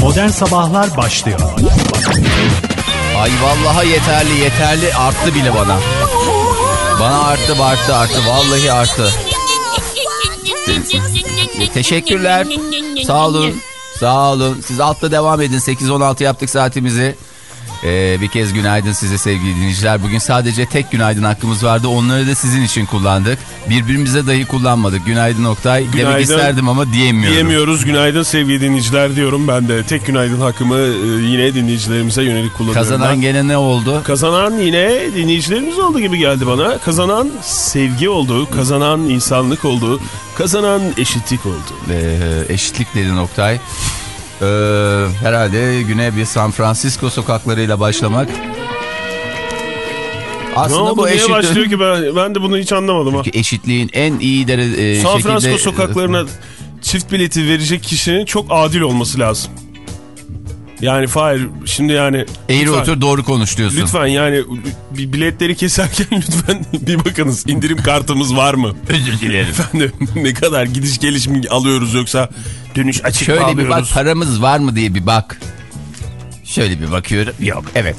Modern Sabahlar başlıyor. Ay vallahi yeterli yeterli arttı bile bana. Bana arttı arttı arttı vallahi arttı. Teşekkürler. Sağ olun. Sağ olun. Siz altta devam edin. 8-16 yaptık saatimizi. Ee, bir kez günaydın size sevgili dinleyiciler. Bugün sadece tek günaydın hakkımız vardı. Onları da sizin için kullandık. Birbirimize dahi kullanmadık. Günaydın Oktay. Günaydın. Demek isterdim ama diyemiyorum. Diyemiyoruz. Günaydın sevgili dinleyiciler diyorum. Ben de tek günaydın hakkımı e, yine dinleyicilerimize yönelik kullanıyorum. Kazanan ben. gene ne oldu? Kazanan yine dinleyicilerimiz oldu gibi geldi bana. Kazanan sevgi oldu, kazanan insanlık oldu, kazanan eşitlik oldu. Ee, eşitlik dedin Oktay. Ee, herhalde güne bir San Francisco sokaklarıyla başlamak. Aslında ne oldu? bu Niye eşit... başlıyor ki ben, ben de bunu hiç anlamadım ha. Çünkü eşitliğin en iyi dere, e, San şekilde... Francisco sokaklarına çift bileti verecek kişinin çok adil olması lazım. Yani Fahir şimdi yani... Eğri lütfen- otur doğru konuş diyorsun. Lütfen yani biletleri keserken lütfen bir bakınız indirim kartımız var mı? Özür dilerim. Efendim ne kadar gidiş geliş mi alıyoruz yoksa dönüş açık mı Şöyle bir bak alıyoruz? paramız var mı diye bir bak. Şöyle bir bakıyorum. Yok evet.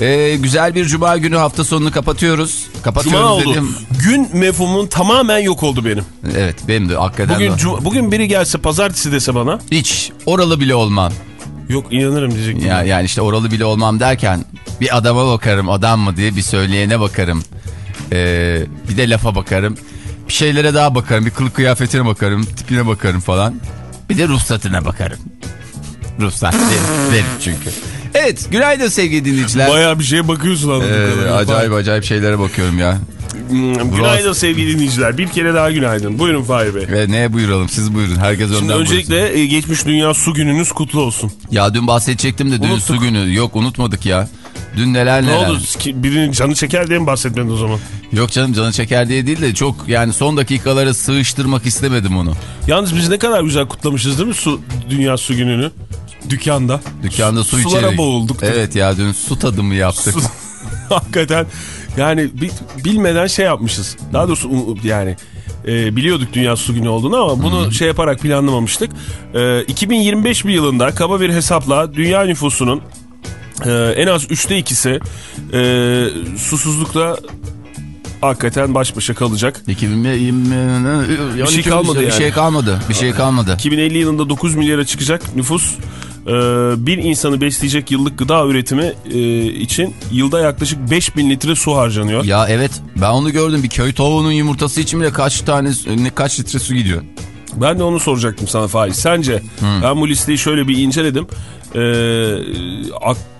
Ee, güzel bir cuma günü hafta sonunu kapatıyoruz. Kapatıyoruz Cuma oldu. dedim. Gün mefhumun tamamen yok oldu benim. Evet benim de hakikaten. Bugün bugün biri gelse pazartesi dese bana Hiç oralı bile olmam. Yok inanırım diyecektim. Ya, yani işte oralı bile olmam derken bir adama bakarım adam mı diye bir söyleyene bakarım. Ee, bir de lafa bakarım. Bir şeylere daha bakarım. Bir kılık kıyafetine bakarım. Tipine bakarım falan. Bir de ruhsatına bakarım. Ruhsat verir çünkü. Evet günaydın sevgili dinleyiciler. Bayağı bir şeye bakıyorsun anladığım Ee, kadarıyla. acayip acayip şeylere bakıyorum ya. Hmm, Günaydın sevgili dinleyiciler. Bir kere daha günaydın. Buyurun Fahir Bey. Ve neye buyuralım siz buyurun. Herkes Şimdi önden buyursun. öncelikle e, geçmiş Dünya Su Gününüz kutlu olsun. Ya dün bahsedecektim de dün Unuttuk. su günü. Yok unutmadık ya. Dün neler Ne neler. oldu? Ki- Birinin canı çeker diye mi bahsetmedin o zaman? Yok canım canı çeker diye değil de çok yani son dakikalara sığıştırmak istemedim onu. Yalnız biz ne kadar güzel kutlamışız değil mi su Dünya Su Günü'nü? Dükkanda. Dükkanda su Sulara boğulduk. Evet ya dün su tadımı yaptık. Su- Hakikaten yani bi- bilmeden şey yapmışız. Daha doğrusu yani e, biliyorduk Dünya Su Günü olduğunu ama bunu şey yaparak planlamamıştık. E, 2025 bir yılında kaba bir hesapla dünya nüfusunun e, en az üçte ikisi e, susuzlukla hakikaten baş başa kalacak. 2020 Bir şey kalmadı Bir yani. şey kalmadı. Bir şey kalmadı. 2050 yılında 9 milyara çıkacak nüfus e, bir insanı besleyecek yıllık gıda üretimi e, için yılda yaklaşık 5000 litre su harcanıyor. Ya evet ben onu gördüm. Bir köy tavuğunun yumurtası için bile kaç tane ne kaç litre su gidiyor. Ben de onu soracaktım sana Faiz. Sence ben bu listeyi şöyle bir inceledim. E,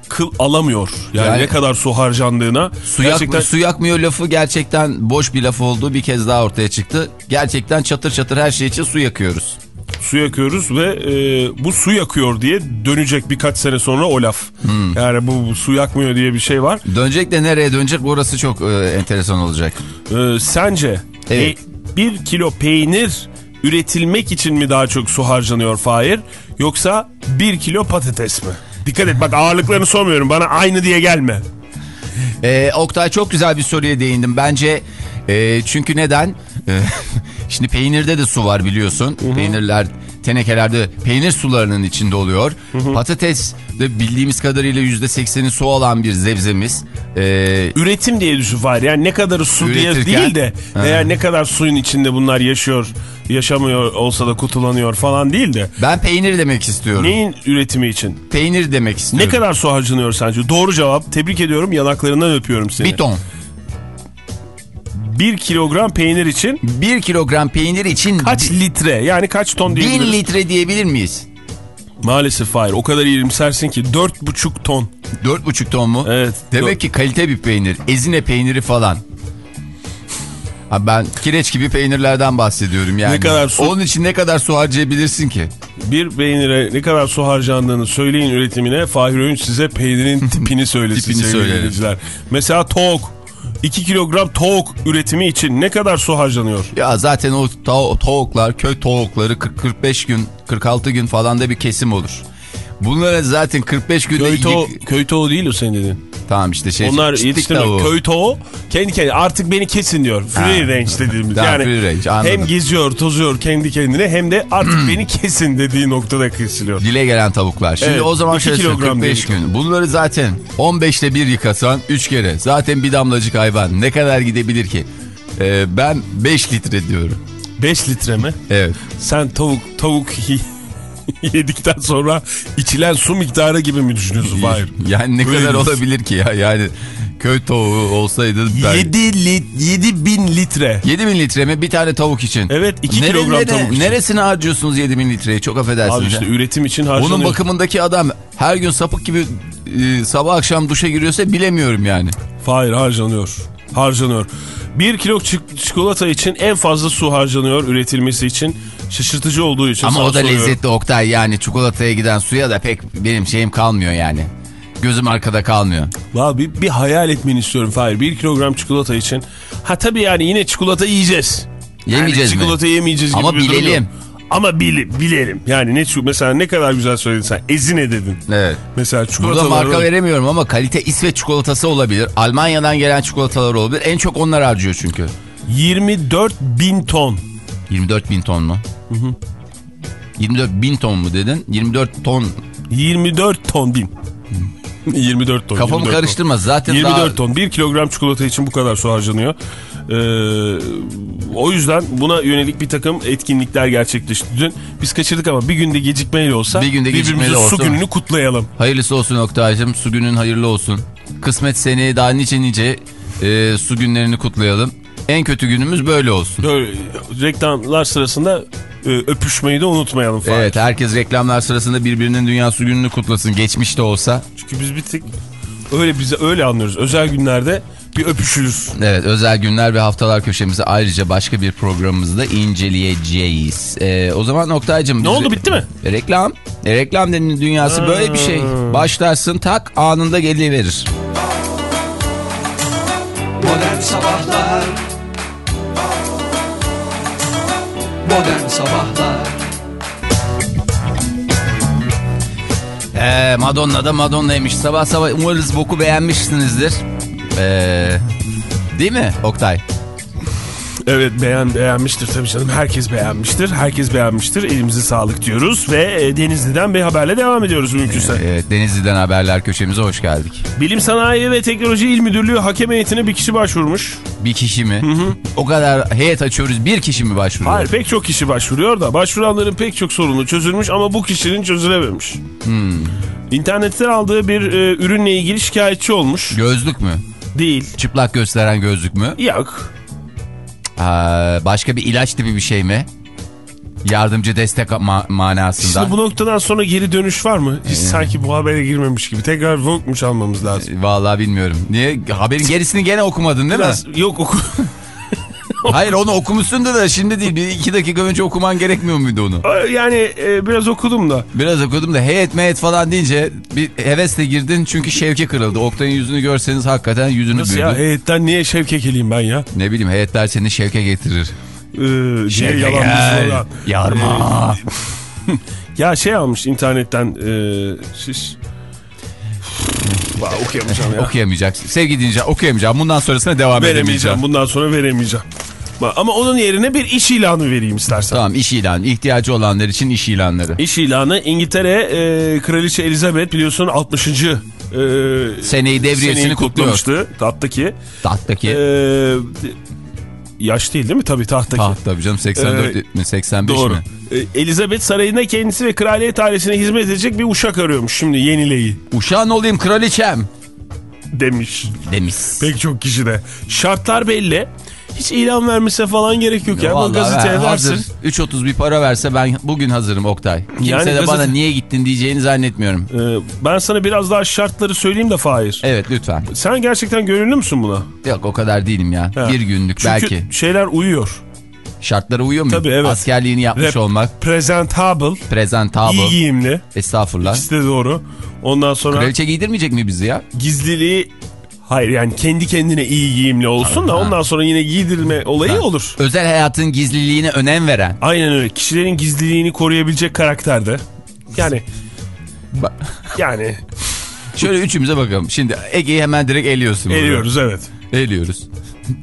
akıl alamıyor. Yani, Yani- ne kadar su harcandığına. Su, yak- su yakmıyor lafı gerçekten boş bir laf olduğu bir kez daha ortaya çıktı. Gerçekten çatır çatır her şey için su yakıyoruz. su yakıyoruz ve e, bu su yakıyor diye dönecek birkaç sene sonra o laf. Yani bu, bu su yakmıyor diye bir şey var. Dönecek de nereye dönecek orası çok e, enteresan olacak. Ee, sence Evet. e, bir kilo peynir üretilmek için mi daha çok su harcanıyor Fahir yoksa bir kilo patates mi? Dikkat et bak ağırlıklarını sormuyorum bana aynı diye gelme. Ee, Oktay çok güzel bir soruya değindim. Bence e, çünkü neden? E, şimdi peynirde de su var biliyorsun. Peynirler tenekelerde peynir sularının içinde oluyor. Patates de bildiğimiz kadarıyla %80'i su alan bir zevzemiz. Ee, Üretim diye düşün Fahir yani ne kadar su diye Üretirken- değil de Ha. eğer ne kadar suyun içinde bunlar yaşıyor yaşamıyor olsa da kutulanıyor falan değil de ben peynir demek istiyorum. neyin üretimi için? Peynir demek Ne istiyorum. kadar su harcanıyor sence? Doğru cevap. Tebrik ediyorum. Yanaklarından öpüyorum seni. Bir ton. Bir kilogram peynir için Bir kilogram peynir için kaç litre? Yani kaç ton diyebiliriz? litre diyebilir miyiz? Maalesef hayır. O kadar iyimsersin ki 4,5 ton. Dört buçuk ton mu? Evet. Demek ki kalite bir peynir. Ezine peyniri falan. Ha ben kireç gibi peynirlerden bahsediyorum yani. Ne kadar su- Onun için ne kadar su harcayabilirsin ki? Bir peynire ne kadar su harcandığını söyleyin üretimine. Fahir Öğünç size peynirin tipini söylesin Tipini sevgili. Mesela tavuk. 2 kilogram tavuk üretimi için ne kadar su harcanıyor? Ya zaten o ta- tavuklar, köy tavukları 40-45 gün, 46 gün falan da bir kesim olur. Bunlara zaten 45 günde... Köy yık- köy tavuğu değil o senin dediğin. Tamam işte şey. Onlar yetiştirmiyor. Köy tavuğu kendi kendine artık beni kesin diyor. Free Ha. range dediğimiz. Tamam, yani free range, anladım. hem geziyor tozuyor kendi kendine hem de artık beni kesin dediği noktada kesiliyor. Dile gelen tavuklar. Şimdi Evet, o zaman şöyle kilogram 45 diyelim. gün. Bunları zaten 15'te bir yıkasan 3 kere. Zaten bir damlacık hayvan. Ne kadar gidebilir ki? Ee, ben 5 litre diyorum. 5 litre mi? Evet. Sen tavuk tavuk yedikten sonra içilen su miktarı gibi mi düşünüyorsun? Hayır. Yani ne Öyle kadar değil. olabilir ki ya? Yani köy tavuğu olsaydı ben... 7 lit 7 bin litre. 7000 litre mi bir tane tavuk için? Evet 2 kilogram tavuk için. Neresine harcıyorsunuz 7000 litreyi? Çok affedersiniz. Abi işte ya. üretim için harcanıyor. Onun bakımındaki adam her gün sapık gibi e, sabah akşam duşa giriyorsa bilemiyorum yani. Hayır harcanıyor. Harcanıyor. 1 kilo çik- çikolata için en fazla su harcanıyor üretilmesi için. Şaşırtıcı olduğu için. Ama o da soruyorum. lezzetli Oktay yani çikolataya giden suya da pek benim şeyim kalmıyor yani. Gözüm arkada kalmıyor. Valla bir, bir hayal etmeni istiyorum Fahir. 1 kilogram çikolata için. Ha tabii yani yine çikolata yiyeceğiz. Yemeyeceğiz yani mi? Çikolata yemeyeceğiz gibi Ama bir durum bilelim. yok. Ama bili, bilelim. Yani ne şu mesela ne kadar güzel söyledin sen. Ezine dedin. Evet. Mesela Burada çikolatalar. marka veremiyorum ama kalite İsveç çikolatası olabilir. Almanya'dan gelen çikolatalar olabilir. En çok onlar harcıyor çünkü. 24 bin ton. 24 bin ton mu? 24 bin ton mu dedin? 24 ton. 24 ton bin. 24 ton. Kafamı 24 ton. karıştırma. Zaten 24 daha... ton. 1 kilogram çikolata için bu kadar su harcanıyor. Ee, o yüzden buna yönelik bir takım etkinlikler gerçekleşti. Dün biz kaçırdık ama bir günde gecikmeyle olsa Bir günde gecikmeyle su olsa. gününü kutlayalım. Hayırlısı olsun Oktay'cım. Su günün hayırlı olsun. Kısmet seneye daha nice nice e, su günlerini kutlayalım. En kötü günümüz böyle olsun. Böyle reklamlar sırasında e, öpüşmeyi de unutmayalım falan. Evet herkes reklamlar sırasında birbirinin dünya su gününü kutlasın. Geçmiş de olsa. Çünkü biz bir tek öyle bize öyle anlıyoruz. Özel günlerde bir öpüşürüz. Evet özel günler ve haftalar köşemizi ayrıca başka bir programımızda inceleyeceğiz. E, o zaman Oktay'cım. Ne oldu bitti mi? E, reklam. E, reklam denilen dünyası böyle bir şey. Başlarsın tak anında geliverir. Modern Sabahlar Modern Sabahlar Ee, Madonna da Madonna'ymış. Sabah sabah umarız boku beğenmişsinizdir. Ee, değil mi Oktay? Evet beğen, beğenmiştir tabii canım. Herkes beğenmiştir. Herkes beğenmiştir. Elimize sağlık diyoruz ve e, Denizli'den bir haberle devam ediyoruz mümkünse. Evet Denizli'den haberler köşemize hoş geldik. Bilim Sanayi ve Teknoloji İl Müdürlüğü hakem heyetine bir kişi başvurmuş. Bir kişi mi? O kadar heyet açıyoruz bir kişi mi başvuruyor? Hayır pek çok kişi başvuruyor da başvuranların pek çok sorunu çözülmüş ama bu kişinin çözülememiş. İnternetten aldığı bir e, ürünle ilgili şikayetçi olmuş. Gözlük mü? Değil. Çıplak gösteren gözlük mü? Yok. Ee, başka bir ilaç tipi bir şey mi? Yardımcı destek ma- manasında. İşte bu noktadan sonra geri dönüş var mı? Hiç sanki bu habere girmemiş gibi. Tekrar Vogue mu çalmamız lazım? Vallahi bilmiyorum. Niye? Haberin gerisini gene okumadın değil Biraz, mi? yok oku. Hayır onu okumuşsundur da şimdi değil. Bir iki dakika önce okuman gerekmiyor muydu onu? yani e, biraz okudum da. Biraz okudum da heyet meyet falan deyince bir hevesle girdin çünkü şevke kırıldı. Oktay'ın yüzünü görseniz hakikaten yüzünü Nasıl büyüdü. ya heyetten niye şevke geleyim ben ya? Ne bileyim heyetler seni şevke getirir. Ee, Şevke yalan gel, yarma. Ya şey almış internetten e, şiş. Okuyamayacağım ya. Okuyamayacaksın. Sevgili dinleyiciler okuyamayacağım. Bundan sonrasına devam veremeyeceğim. edemeyeceğim. Bundan sonra veremeyeceğim. Ama onun yerine bir iş ilanı vereyim istersen. Tamam iş ilanı. İhtiyacı olanlar için iş ilanları. İş ilanı İngiltere e, Kraliçe Elizabeth biliyorsun 60. E, Seneyi devriyesini seneyi kutluyor. kutlamıştı tahtaki. Tahttaki. E, yaş değil değil mi? Tabii tahtaki. Taht tabii canım 84 Ee, mi 85 Doğru. mi? E, Elizabeth sarayında kendisi ve kraliyet ailesine hizmet edecek bir uşak arıyormuş şimdi yenileyi Uşağın olayım kraliçem demiş. demiş. Pek çok kişi de. Şartlar belli. Hiç ilan vermese falan gerek yok ya. Vallahi gazeteye ver, versin. hazır 3.30 bir para verse ben bugün hazırım Oktay. Kimse Yani de gazete- bana niye gittin diyeceğini zannetmiyorum. Ee, ben sana biraz daha şartları söyleyeyim de Fahir. Evet lütfen. Sen gerçekten gönüllü müsün buna? Yok o kadar değilim ya. Ha. Bir günlük Çünkü belki. şeyler uyuyor. Şartlara uyuyor mu? Tabii, evet. Askerliğini yapmış Rep- olmak. Presentable, Presentable. iyi giyimli. Estağfurullah. İkisi de doğru. Ondan sonra Kraliçe giydirmeyecek mi bizi ya? gizliliği Hayır yani kendi kendine iyi giyimli olsun da ondan sonra yine giydirilme olayı Ha. olur. Özel hayatın gizliliğine önem veren. Aynen öyle. Kişilerin gizliliğini koruyabilecek karakterde. Yani yani Şöyle üçümüze bakalım. Şimdi Ege'yi hemen direkt eliyorsun. burada. Eliyoruz evet. Eliyoruz.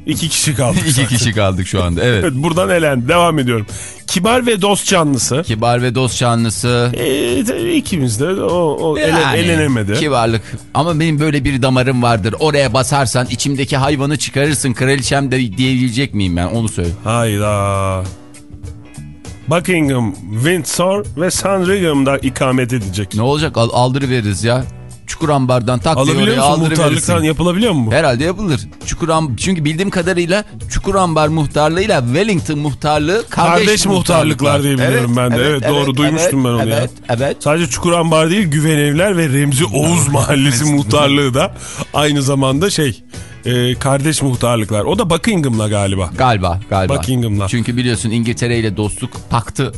İki kişi kaldık. İki kişi kaldık şu anda. Evet. Evet buradan elen. Devam ediyorum. Kibar ve dost canlısı. Kibar ve dost canlısı. Ee, ikimiz de o, o ele- Yani, elenemedi. Kibarlık. Ama benim böyle bir damarım vardır. Oraya basarsan içimdeki hayvanı çıkarırsın. Kraliçem de diyebilecek miyim ben onu söyle. Hayda. Buckingham, Windsor ve Sandringham'da ikamet edecek. Ne olacak Al, aldırı veririz ya. Çukurambardan tak Alabiliyor musun? Muhtarlıktan yapılabiliyor mu? Herhalde yapılır. Çukuram çünkü bildiğim kadarıyla Çukurambar muhtarlığıyla Wellington muhtarlığı kardeş, Kardeş muhtarlıklar diye biliyorum ben de. Evet, doğru, duymuştum ben onu ya. evet, Evet. Sadece Çukurambar değil Güvenevler ve Remzi Oğuz Mahallesi muhtarlığı da aynı zamanda şey e, kardeş muhtarlıklar. O da Buckingham'la galiba. Galiba galiba. Buckingham'la. Çünkü biliyorsun İngiltere ile dostluk paktı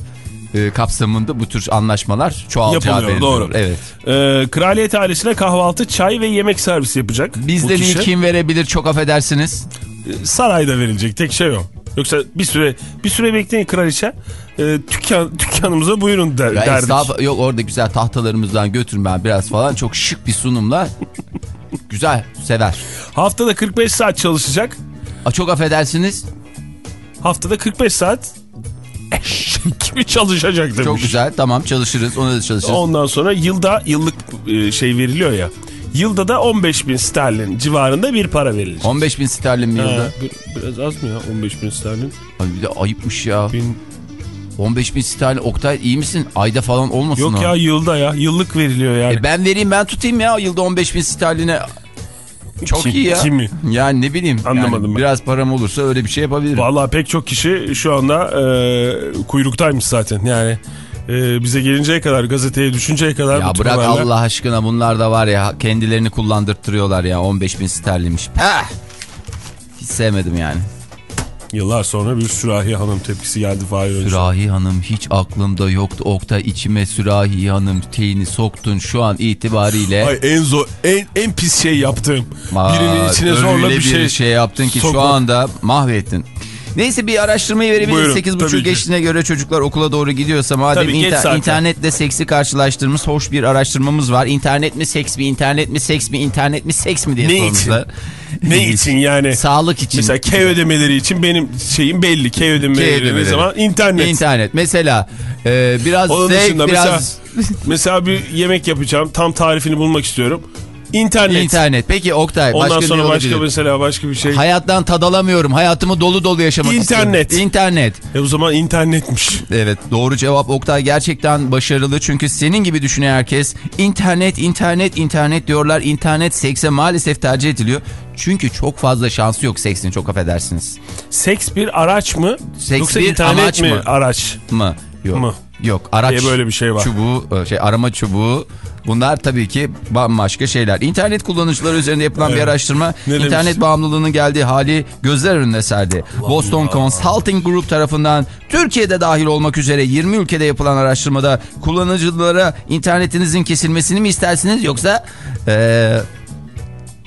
e, kapsamında bu tür anlaşmalar çoğalacağı Yapılıyor, benziyor. doğru. Evet. E, kraliyet ailesine kahvaltı, çay ve yemek servisi yapacak. Bizden iyi kim verebilir çok affedersiniz. Sarayda verilecek tek şey o. Yoksa bir süre bir süre bekleyin kraliçe. E, dükkan, dükkanımıza buyurun der, Ya derdik. estağfurullah, yok orada güzel tahtalarımızdan götürün ben biraz falan çok şık bir sunumla güzel sever. Haftada 45 saat çalışacak. A, çok affedersiniz Haftada 45 saat gibi çalışacak demiş. çok güzel tamam çalışırız ona da çalışırız. Ondan sonra yılda yıllık e, şey veriliyor ya. Yılda da 15 bin sterlin civarında bir para verilecek. 15 bin sterlin mi yılda? Ha, bir- biraz az mı ya 15 bin sterlin? Ay bir de ayıpmış ya. Bin... 15 bin sterlin Oktay iyi misin? Ayda falan olmasın Yok o. ya yılda ya yıllık veriliyor yani. E ben vereyim ben tutayım ya yılda 15 bin sterline. Çok Kim- iyi ya. kimi? Yani ne bileyim. Anlamadım yani ben. Biraz param olursa öyle bir şey yapabilirim. Vallahi pek çok kişi şu anda e, kuyruktaymış zaten yani. e, bize gelinceye kadar gazeteye düşünceye kadar Ya bırak haberler- Allah aşkına bunlar da var ya kendilerini kullandırtırıyorlar ya 15 bin sterlinmiş. Peh! Hiç sevmedim yani. Yıllar sonra bir Sürahi Hanım tepkisi geldi Fahir. Sürahi Hanım hiç aklımda yoktu. Okta içime Sürahi Hanım teyini soktun şu an itibariyle. Ay en zor en en pis şey yaptığım. Aa, Birinin içine zorla öyle bir şey, yaptın ki şu sokmak. anda mahvettin. Neyse bir araştırmayı verebiliriz. Buyurun, 8.30 tabii ki. geçtiğine göre çocuklar okula doğru gidiyorsa madem Tabii, inter- internetle seksi karşılaştırdığımız hoş bir araştırmamız var. İnternet mi seks mi, internet mi seks mi, internet mi seks mi diye Ne sormuşlar. Ne için yani? Sağlık için. Mesela K ödemeleri için benim şeyim belli. K ödemeleri, K ödemeleri. zaman? İnternet. İnternet. Mesela e, biraz Onun zevk, biraz mesela, mesela bir yemek yapacağım. Tam tarifini bulmak istiyorum. İnternet. internet. Peki Oktay Ondan başka sonra başka olabilir? mesela başka bir şey. Hayattan tad alamıyorum. Hayatımı dolu dolu yaşamak İnternet. istiyorum. İnternet. E o zaman internetmiş. Evet doğru cevap Oktay gerçekten başarılı çünkü senin gibi düşünen herkes internet internet internet diyorlar internet sekse maalesef tercih ediliyor çünkü çok fazla şansı yok seksin çok affedersiniz Seks bir araç mı? Seks Yoksa bir internet amaç mi mı? araç? mı yok Mı? Yok araç Diye böyle bir şey var. çubuğu şey arama çubuğu bunlar tabii ki bambaşka şeyler internet kullanıcıları üzerinde yapılan bir Evet. araştırma Ne demiş? internet bağımlılığının geldiği hali gözler önüne serdi Boston Consulting Group tarafından Türkiye'de dahil olmak üzere 20 ülkede yapılan araştırmada kullanıcılara internetinizin kesilmesini mi istersiniz yoksa eee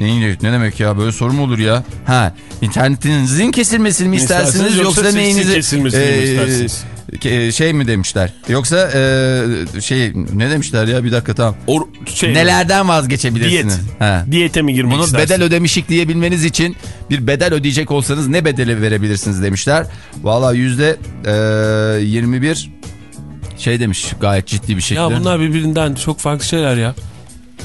ne, ne demek ya böyle soru mu olur ya? Ha internetinizin kesilmesini mi istersiniz, yoksa, yoksa seksin neyinizi kesilmesini mi Ee, istersiniz? şey mi demişler? Yoksa e, şey ne demişler ya bir dakika tamam. O şey Nelerden vazgeçebilirsiniz? Diyet. Ha. Diyete mi girmek Bunu istersin? bedel ödemişik diyebilmeniz için bir bedel ödeyecek olsanız ne bedeli verebilirsiniz demişler. Valla yüzde e, 21 şey demiş gayet ciddi bir şekilde. Ya bunlar birbirinden çok farklı şeyler ya.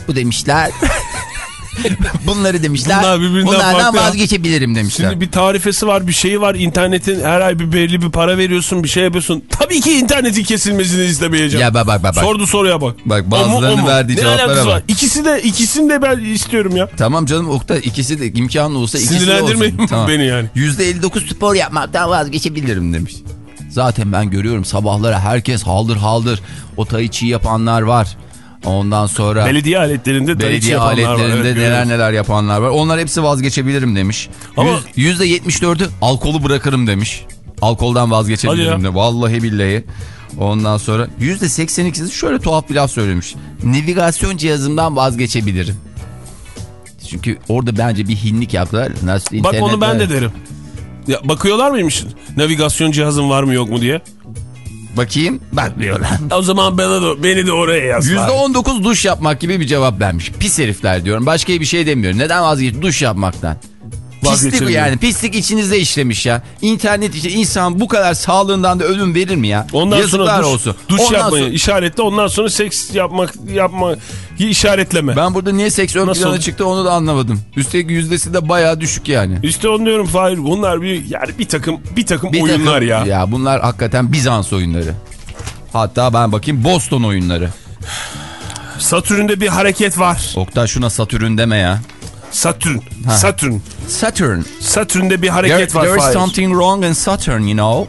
Bu demişler. Bunları demişler. Bunlar birbirinden Bunlardan farklı vazgeçebilirim demişler. Şimdi bir tarifesi var bir şeyi var internetin her ay bir belli bir para veriyorsun bir şey yapıyorsun. Tabii ki internetin kesilmesini istemeyeceğim. Ya bak bak bak. bak. Sordu soruya bak. Bak, bazılarının verdiği Ne cevaplara alakası bak. var? İkisi de ikisini de ben istiyorum ya. Tamam canım Oktay ikisi de imkanı olsa ikisi de olsun. Tamam. beni yani. %59 spor yapmaktan vazgeçebilirim demiş. Zaten ben görüyorum sabahlara herkes haldır haldır. O tai chi yapanlar var. Ondan sonra Belediye aletlerinde belediye var. aletlerinde Evet, neler neler yapanlar var. Onlar hepsi vazgeçebilirim demiş. Ama- Yüz- %74'ü alkolü bırakırım demiş. Alkoldan vazgeçebilirim de. Vallahi billahi. Ondan sonra %82'si şöyle tuhaf bir laf söylemiş. Navigasyon cihazımdan vazgeçebilirim. Çünkü orada bence bir hinlik yaptılar. Nasıl Bak onu ben de var? derim. Ya bakıyorlar mıymış navigasyon cihazın var mı yok mu diye? Bakayım bakmıyorlar. O zaman bana da, beni de oraya yaz. bari. %19 duş yapmak gibi bir cevap vermiş. Pis herifler diyorum. Başka bir şey demiyorum. Neden vazgeç duş yapmaktan? Pislik yani. Pislik içinizde işlemiş ya. İnternet için insan bu kadar sağlığından da ölüm verir mi ya? Ondan Yazıklar sonra duş, olsun. duş Ondan yapmayı sonra- işaretle ondan sonra seks yapmak yapmayı işaretleme. Ben burada niye seks ön plana çıktı onu da anlamadım. Üstelik yüzdesi de bayağı düşük yani. İşte onu diyorum Fahir bunlar bir yani bir takım bir takım Bir oyunlar takım- ya. Ya bunlar hakikaten Bizans oyunları. Hatta ben bakayım Boston oyunları. Satürn'de bir hareket var. Oktay şuna Satürn deme ya. Satürn. Ha. Satürn. Saturn. Satürn'de bir There, hareket var there is Fahir. something wrong in Saturn you know.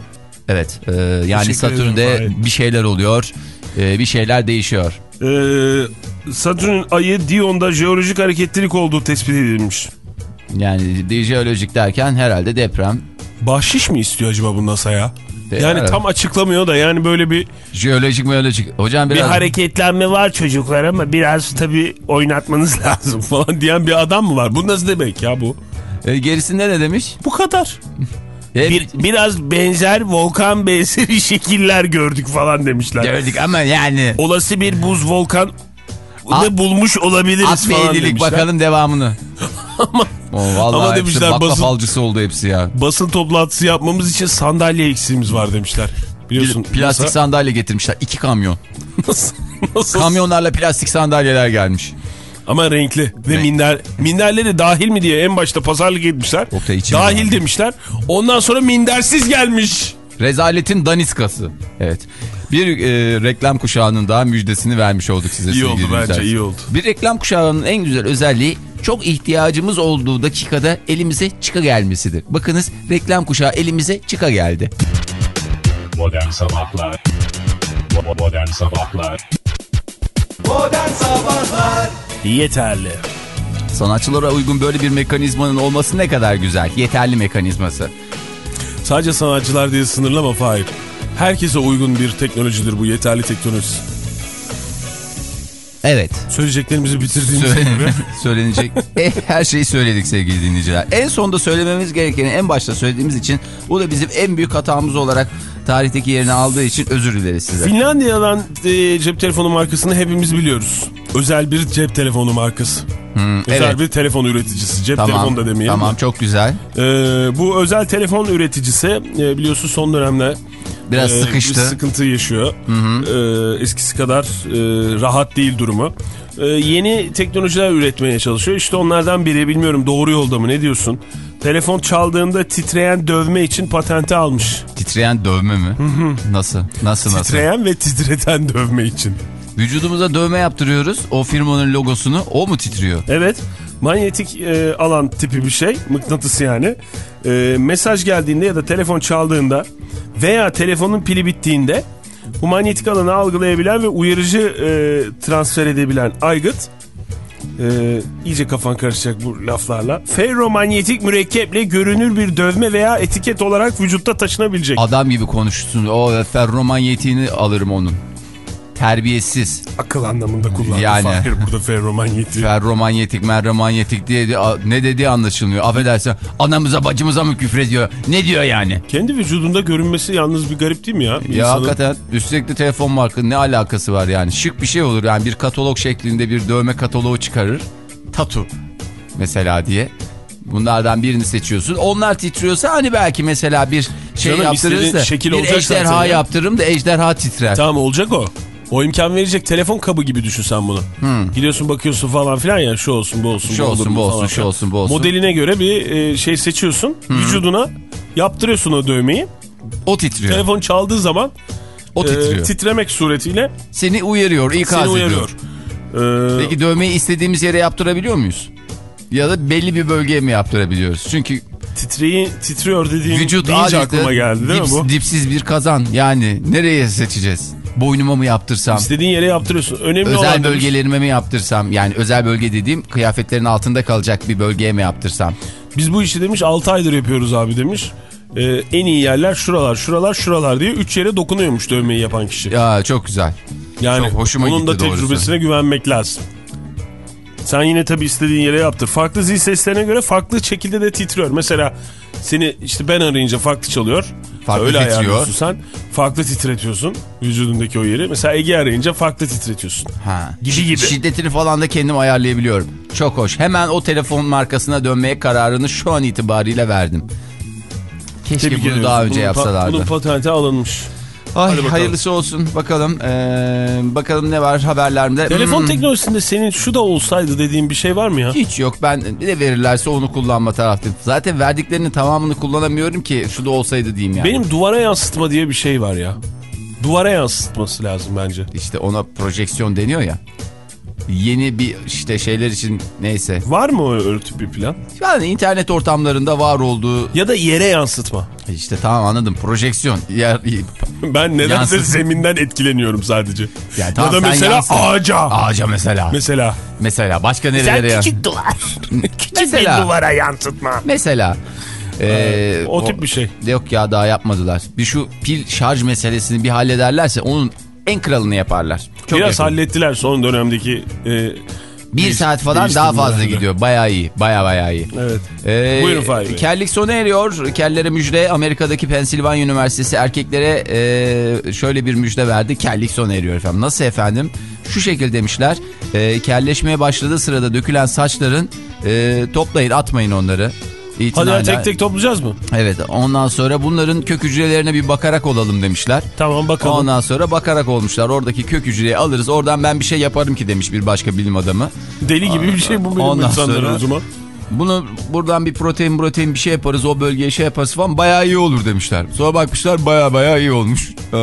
Evet e, yani Satürn'de bir şeyler oluyor. e, bir şeyler değişiyor. Ee, Satürn'ün ayı Dion'da jeolojik hareketlilik olduğu tespit edilmiş. Yani jeolojik derken herhalde deprem. Bahşiş mi istiyor acaba bu NASA ya? De- Yani evet. tam açıklamıyor da yani böyle bir Jeolojik jeolojik. Hocam bir biraz hareketlenme var çocuklar ama biraz tabii oynatmanız lazım falan diyen bir adam mı var? Bu nasıl demek ya bu? E, gerisinde ne demiş? Bu kadar. E, Bir, biraz benzer volkan benzeri şekiller gördük falan demişler. Gördük ama yani. Olası bir buz volkan da bulmuş olabiliriz At falan demişler. bakalım devamını. Ama O, vallahi Ama demişler basın- falcısı oldu hepsi ya. basın toplantısı yapmamız için sandalye eksiğimiz var demişler. Biliyorsun. Plastik NASA- sandalye getirmişler. iki kamyon. nasıl, nasıl- Kamyonlarla plastik sandalyeler gelmiş. Ama renkli ve Renk. minder. Minderleri dahil mi diye en başta pazarlık etmişler. Oktay, dahil yandı. demişler. Ondan sonra mindersiz gelmiş. Rezaletin daniskası. Evet. Bir e, reklam kuşağının daha müjdesini vermiş olduk size. İyi oldu bence, dinleyiciler. iyi oldu. Bir reklam kuşağının en güzel özelliği çok ihtiyacımız olduğu dakikada elimize çıka gelmesidir. Bakınız reklam kuşağı elimize çıka geldi. Modern Sabahlar Modern Sabahlar Modern Sabahlar Yeterli. Sanatçılara uygun böyle bir mekanizmanın olması ne kadar güzel. Yeterli mekanizması. Sadece sanatçılar diye sınırlama Fahir. Herkese uygun bir teknolojidir bu yeterli teknoloji. Evet. Söyleyeceklerimizi bitirdiğimiz Söyle- gibi. söylenecek Eh, her şeyi söyledik sevgili dinleyiciler. En sonda söylememiz gerekeni en başta söylediğimiz için bu da bizim en büyük hatamız olarak tarihteki yerini aldığı için özür dileriz size. Finlandiya'dan e, cep telefonu markasını hepimiz biliyoruz. Özel bir cep telefonu markası. özel evet. bir telefon üreticisi. Cep Tamam, telefonu da demeyelim. tamam de. çok güzel. Ee, bu özel telefon üreticisi e, biliyorsun son dönemde Biraz e, sıkıştı. bir sıkıntı yaşıyor. Ee, eskisi kadar e, rahat değil durumu. Ee, yeni teknolojiler üretmeye çalışıyor. İşte onlardan biri bilmiyorum doğru yolda mı ne diyorsun? Telefon çaldığında titreyen dövme için patente almış. Titreyen dövme mi? Nasıl? Nasıl nasıl? Titreyen ve titreten dövme için. Vücudumuza dövme yaptırıyoruz. O firmanın logosunu o mu titriyor? Evet. Manyetik e, alan tipi bir şey. Mıknatıs yani. E, mesaj geldiğinde ya da telefon çaldığında veya telefonun pili bittiğinde bu manyetik alanı algılayabilen ve uyarıcı e, transfer edebilen aygıt e, iyice kafan karışacak bu laflarla. Ferromanyetik mürekkeple görünür bir dövme veya etiket olarak vücutta taşınabilecek. Adam gibi konuşsun. O ferromanyetiğini alırım onun. Terbiyesiz. Akıl anlamında kullandı Yani. Fahir burada ferromanyetik. Ferromanyetik, merromanyetik diye ne dediği anlaşılmıyor. Affedersin anamıza bacımıza mı küfrediyor? Ne diyor yani? Kendi vücudunda görünmesi yalnız bir garip değil mi ya? Bir Ya insanın- hakikaten üstelik de telefon marka ne alakası var yani? Şık bir şey olur yani bir katalog şeklinde bir dövme kataloğu çıkarır. Tatu mesela diye. Bunlardan birini seçiyorsun. Onlar titriyorsa hani belki mesela bir şey Canım, yaptırırsa istediğin şekil bir ejderha ya. yaptırırım da ejderha titrer. Tamam olacak o. O imkan verecek telefon kabı gibi düşün sen bunu. Gidiyorsun bakıyorsun falan filan ya şu olsun bu olsun. Şu bu olsun, bu olsun, falan şu olsun, bu olsun. Modeline göre bir e, şey seçiyorsun. Vücuduna yaptırıyorsun o dövmeyi. O titriyor. Telefon çaldığı zaman o e, titriyor. titremek suretiyle Seni uyarıyor, ikaz seni ediyor. uyarıyor. E, Peki dövmeyi istediğimiz yere yaptırabiliyor muyuz? Ya da belli bir bölgeye mi yaptırabiliyoruz? Çünkü titreyi titriyor dediğim vücut deyince aklıma geldi değil dips- mi bu? dipsiz bir kazan. Yani nereye seçeceğiz? Boynuma mı yaptırsam? İstediğin yere yaptırıyorsun. Önemli olan özel demiş, bölgelerime mi yaptırsam? Yani özel bölge dediğim kıyafetlerin altında kalacak bir bölgeye mi yaptırsam? Biz bu işi demiş 6 aydır yapıyoruz abi demiş. E, en iyi yerler şuralar şuralar şuralar diye 3 yere dokunuyormuş dövmeyi yapan kişi. Ya çok güzel. Yani Çok hoşuma onun da gitti doğrusu. tecrübesine güvenmek lazım. Sen yine tabii istediğin yere yaptır. Farklı zil seslerine göre farklı şekilde de titriyor. Mesela Seni işte ben arayınca farklı çalıyor. Farklı Öyle titriyor. sen. Farklı titretiyorsun vücudundaki o yeri. Mesela Ege arayınca farklı titretiyorsun. Ha. Gibi gibi. Şiddetini falan da kendim ayarlayabiliyorum. Çok hoş. Hemen o telefon markasına dönmeye kararını şu an itibariyle verdim. Keşke Tebrik bunu ediyoruz. daha önce Bunun pa- yapsalardı. Bunun patenti alınmış. Ay, Hadi bakalım. hayırlısı olsun. Bakalım. Ee, bakalım ne var haberlerimde. Telefon Hmm. teknolojisinde senin şu da olsaydı dediğin bir şey var mı ya? Hiç yok. Ben ne verirlerse onu kullanma taraftayım. Zaten verdiklerinin tamamını kullanamıyorum ki şu da olsaydı diyeyim yani. Benim duvara yansıtma diye bir şey var ya. Duvara yansıtması lazım bence. İşte ona projeksiyon deniyor ya. Yeni bir işte şeyler için neyse. Var mı öyle tip bir plan? Yani internet ortamlarında var olduğu Ya da yere yansıtma. işte tamam anladım projeksiyon. Yer, Ben nedense Yansıtma. zeminden etkileniyorum sadece. Yani tamam, ya da mesela yansın. ağaca. Ağaca mesela. Mesela. Mesela başka nerelere ya? duvar. küçük Mesela. duvara yansıtma. Mesela. Ee, o tip bir şey. Yok ya daha yapmadılar. Bir şu pil şarj meselesini bir hallederlerse onun en kralını yaparlar. Çok Biraz yakın. hallettiler son dönemdeki. E, Bir değiş- saat falan daha fazla gidiyor. Bayağı iyi. Bayağı bayağı iyi. Evet. Ee, Buyurun Fahir Bey. Kellik sona eriyor. Kellere müjde. Amerika'daki Pensilvanya Üniversitesi erkeklere e, şöyle bir müjde verdi. Kellik sona eriyor efendim. Nasıl efendim? Şu şekilde demişler. E, kelleşmeye başladığı sırada dökülen saçların e, toplayın atmayın onları. Hadi İtinayla. tek tek toplayacağız mı? Evet ondan sonra bunların kök hücrelerine bir bakarak olalım demişler. Tamam bakalım. Ondan sonra bakarak olmuşlar. Oradaki kök hücreyi alırız. Oradan ben bir şey yaparım ki demiş bir başka bilim adamı. Deli gibi bir şey bu benim Ondan insanların sonra- o zaman. Bunu buradan bir protein protein bir şey yaparız o bölgeye şey yaparız falan bayağı iyi olur demişler. Sonra bakmışlar bayağı bayağı iyi olmuş. Ee,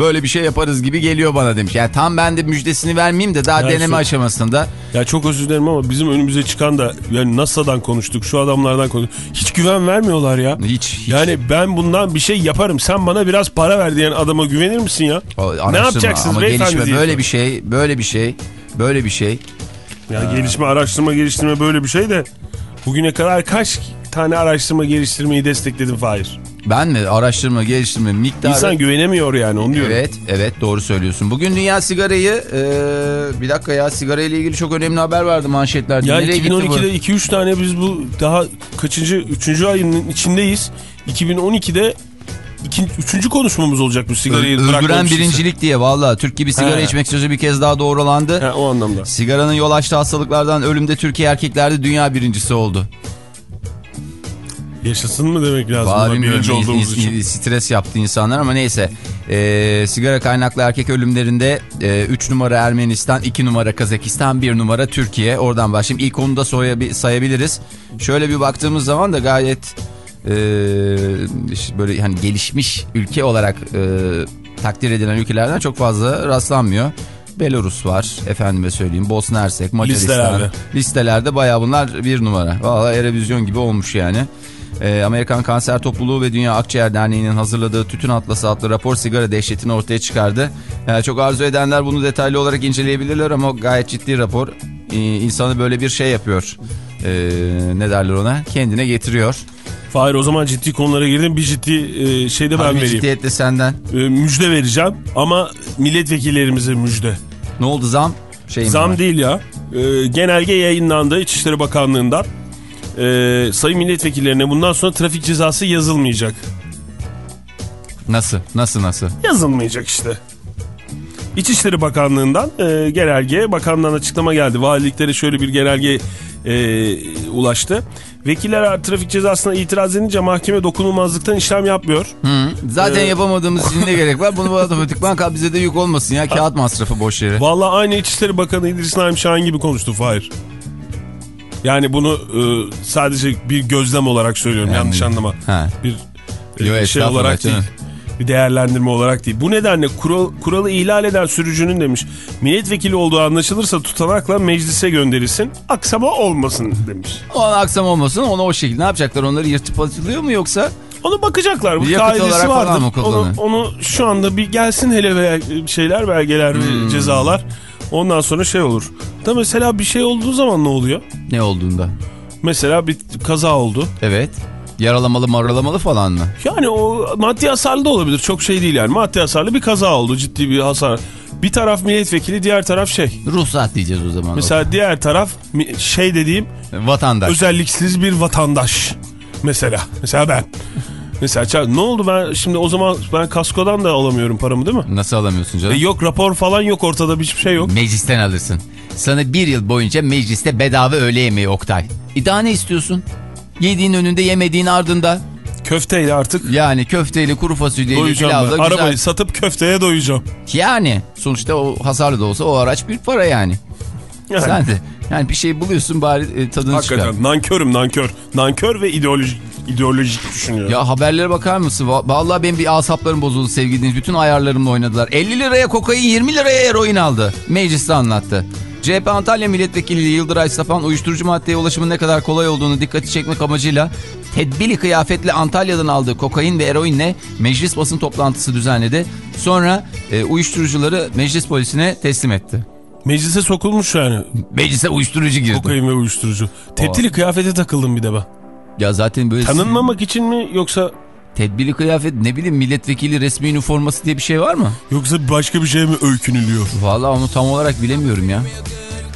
böyle bir şey yaparız gibi geliyor bana demiş. Yani tam ben de müjdesini vermeyeyim de daha Ya deneme şu- aşamasında. Ya çok özür dilerim ama bizim önümüze çıkan da yani NASA'dan konuştuk şu adamlardan konuştuk. Hiç güven vermiyorlar ya. Hiç, hiç. Yani ben bundan bir şey yaparım sen bana biraz para ver diyen adama güvenir misin ya? O, ne yapacaksınız beyefendi gelişme böyle bir şey böyle bir şey böyle bir şey. Yani gelişme araştırma geliştirme böyle bir şey de bugüne kadar kaç tane araştırma geliştirmeyi destekledin Fahir? Ben mi araştırma geliştirme miktarı. İnsan güvenemiyor yani onu diyorum. Evet, evet doğru söylüyorsun. Bugün dünya sigarayı, e, bir dakika ya sigara ile ilgili çok önemli haber vardı manşetlerde. Ya Nereye gitti bu? 2012'de 2-3 tane biz bu daha kaçıncı 3. ayının içindeyiz. 2012'de ikinci, üçüncü konuşmamız olacak bu sigarayı Öldüren bırakmamış ise. birincilik diye valla Türk gibi sigara He. içmek sözü bir kez daha doğrulandı. He, o anlamda. Sigaranın yol açtığı hastalıklardan ölümde Türkiye erkeklerde dünya birincisi oldu. Yaşasın mı demek lazım Vallahi bilmiyorum, birinci in- olduğumuz in- için. Stres yaptı insanlar ama neyse. Ee, sigara kaynaklı erkek ölümlerinde 3 numara Ermenistan, 2 numara Kazakistan, 1 numara Türkiye. Oradan başlayayım. İlk onu da soyabi- sayabiliriz. Şöyle bir baktığımız zaman da gayet e, işte böyle hani gelişmiş ülke olarak e, takdir edilen ülkelerden çok fazla rastlanmıyor. Belarus var efendime söyleyeyim. Bosna Hersek, Macaristan. Listelerde. Listelerde baya bunlar bir numara. Valla Erevizyon gibi olmuş yani. Ee, Amerikan Kanser Topluluğu ve Dünya Akciğer Derneği'nin hazırladığı Tütün Atlası adlı rapor sigara dehşetini ortaya çıkardı. Ee, çok arzu edenler bunu detaylı olarak inceleyebilirler ama gayet ciddi rapor. Ee, insanı böyle bir şey yapıyor. Ee, ne derler ona? Kendine getiriyor. Fahir o zaman ciddi konulara girdim. Bir ciddi e, şey de ben vereyim. ciddiyetle senden. E, müjde vereceğim ama milletvekillerimize müjde. Ne oldu zam? Şey mi Zam var? değil ya. E, genelge yayınlandı İçişleri Bakanlığı'ndan. E, sayın milletvekillerine bundan sonra trafik cezası yazılmayacak. Nasıl? Nasıl nasıl? Yazılmayacak işte. İçişleri Bakanlığı'ndan e, genelge, bakandan açıklama geldi. Valiliklere şöyle bir genelge e, ulaştı. Vekiller trafik cezasına itiraz edince mahkeme dokunulmazlıktan işlem yapmıyor. Hı, zaten Ee, yapamadığımız için ne gerek var? Bunu otomatikman bize de yük olmasın ya. Kağıt masrafı boş yere. Vallahi aynı İçişleri Bakanı İdris Naim Şahin gibi konuştu Fahir. Yani bunu e, sadece bir gözlem olarak söylüyorum Yani- yanlış anlama. Ha. Bir e, Yo, şey olarak değil. canım. Bir değerlendirme olarak değil. Bu nedenle kural, kuralı ihlal eden sürücünün demiş milletvekili olduğu anlaşılırsa tutanakla meclise gönderilsin. Aksama olmasın demiş. O an aksam olmasın onu o şekilde ne yapacaklar onları yırtıp atılıyor mu yoksa? Onu bakacaklar. Bu kaidesi vardır. Onu, onu şu anda bir gelsin hele ve şeyler belgeler Hmm. ve cezalar. Ondan sonra şey olur. Da mesela bir şey olduğu zaman ne oluyor? Ne olduğunda? Mesela bir kaza oldu. Evet. Yaralamalı maralamalı falan mı? Yani o maddi hasarlı da olabilir. Çok şey değil yani. Maddi hasarlı bir kaza oldu. Ciddi bir hasar. Bir taraf milletvekili diğer taraf şey. Ruhsat diyeceğiz o zaman. Mesela diğer taraf şey dediğim Vatandaş. özelliksiz bir vatandaş. Mesela. Mesela ben. Mesela ne oldu ben şimdi o zaman ben kaskodan da alamıyorum paramı değil mi? Nasıl alamıyorsun E, canım? yok rapor falan yok ortada hiçbir şey yok. Meclisten alırsın. Sana bir yıl boyunca mecliste bedava öğle yemeği Oktay. E daha ne istiyorsun? Yediğin önünde yemediğin ardında. Köfteyle artık Yani köfteyle kuru fasulyeyle doyacağım pilavla güzel. Arabayı satıp köfteye doyacağım. Yani sonuçta o hasarlı da olsa o araç bir para yani. Yani. Sen de yani bir şey buluyorsun bari e, tadını Hakikaten çıkar. nankörüm nankör. Nankör ve ideolojik, ideolojik düşünüyorum. Ya haberlere bakar mısın? Va- Vallahi benim bir asaplarım bozuldu sevgili dinleyiciler. Bütün ayarlarımla oynadılar. 50 liraya kokain 20 liraya eroin aldı. Mecliste anlattı. CHP Antalya Milletvekili Yıldıray Safan uyuşturucu maddeye ulaşımın ne kadar kolay olduğunu dikkati çekmek amacıyla tedbili kıyafetle Antalya'dan aldığı kokain ve eroinle meclis basın toplantısı düzenledi. Sonra e, uyuşturucuları meclis polisine teslim etti. Meclise sokulmuş yani. Meclise uyuşturucu girdi. Kokain ve uyuşturucu. Teptili kıyafete takıldım bir de ben. Ya zaten böyle Tanınmamak için mi yoksa tedbili kıyafet ne bileyim milletvekili resmi üniforması diye bir şey var mı? yoksa başka bir şey mi öykünülüyor? Vallahi onu tam olarak bilemiyorum ya.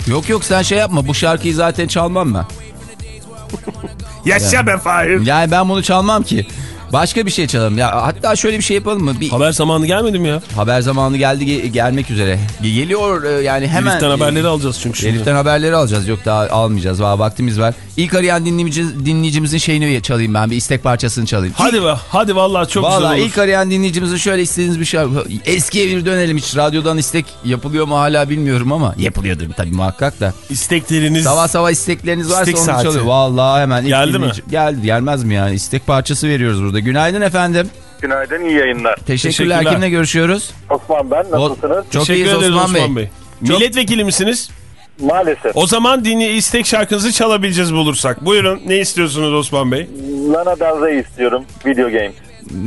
Yok yok sen şey yapma bu şarkıyı zaten çalmam ben. Yaşa be Fahir. Yani ben bunu çalmam ki. Başka bir şey çalalım. Ya hatta şöyle bir şey yapalım mı? Bir Haber zamanı gelmedi mi ya? haber zamanı geldi ge- gelmek üzere. Ge- Geliyor e, yani hemen. Elif'ten haberleri alacağız çünkü şimdi. Elif'ten haberleri alacağız. Yok daha almayacağız. Var vaktimiz var. İlk arayan dinleyici, dinleyicimizin şeyini çalayım ben. Bir istek parçasını çalayım. Hadi be hadi vallahi çok güzel Valla olur. ilk arayan dinleyicimizin şöyle istediğiniz bir şey. Eskiye bir dönelim hiç. Radyodan istek yapılıyor mu hala bilmiyorum ama. Yapılıyordur tabii muhakkak da. İstekleriniz Sabah sabah istekleriniz varsa İstek onu saati. çalıyor. Vallahi hemen. ilk Geldi mi? dinleyici- Geldi. Gelmez mi yani? İstek parçası veriyoruz burada. Günaydın efendim. Günaydın, iyi yayınlar. Teşekkürler. Teşekkürler. Kimle görüşüyoruz? Osman ben, nasılsınız? Çok Teşekkür iyiyiz ederiz Osman, Bey. Milletvekili misiniz? Maalesef. O zaman dini istek şarkınızı çalabileceğiz bulursak. Buyurun ne istiyorsunuz Osman Bey? Lana Del Rey istiyorum, video games.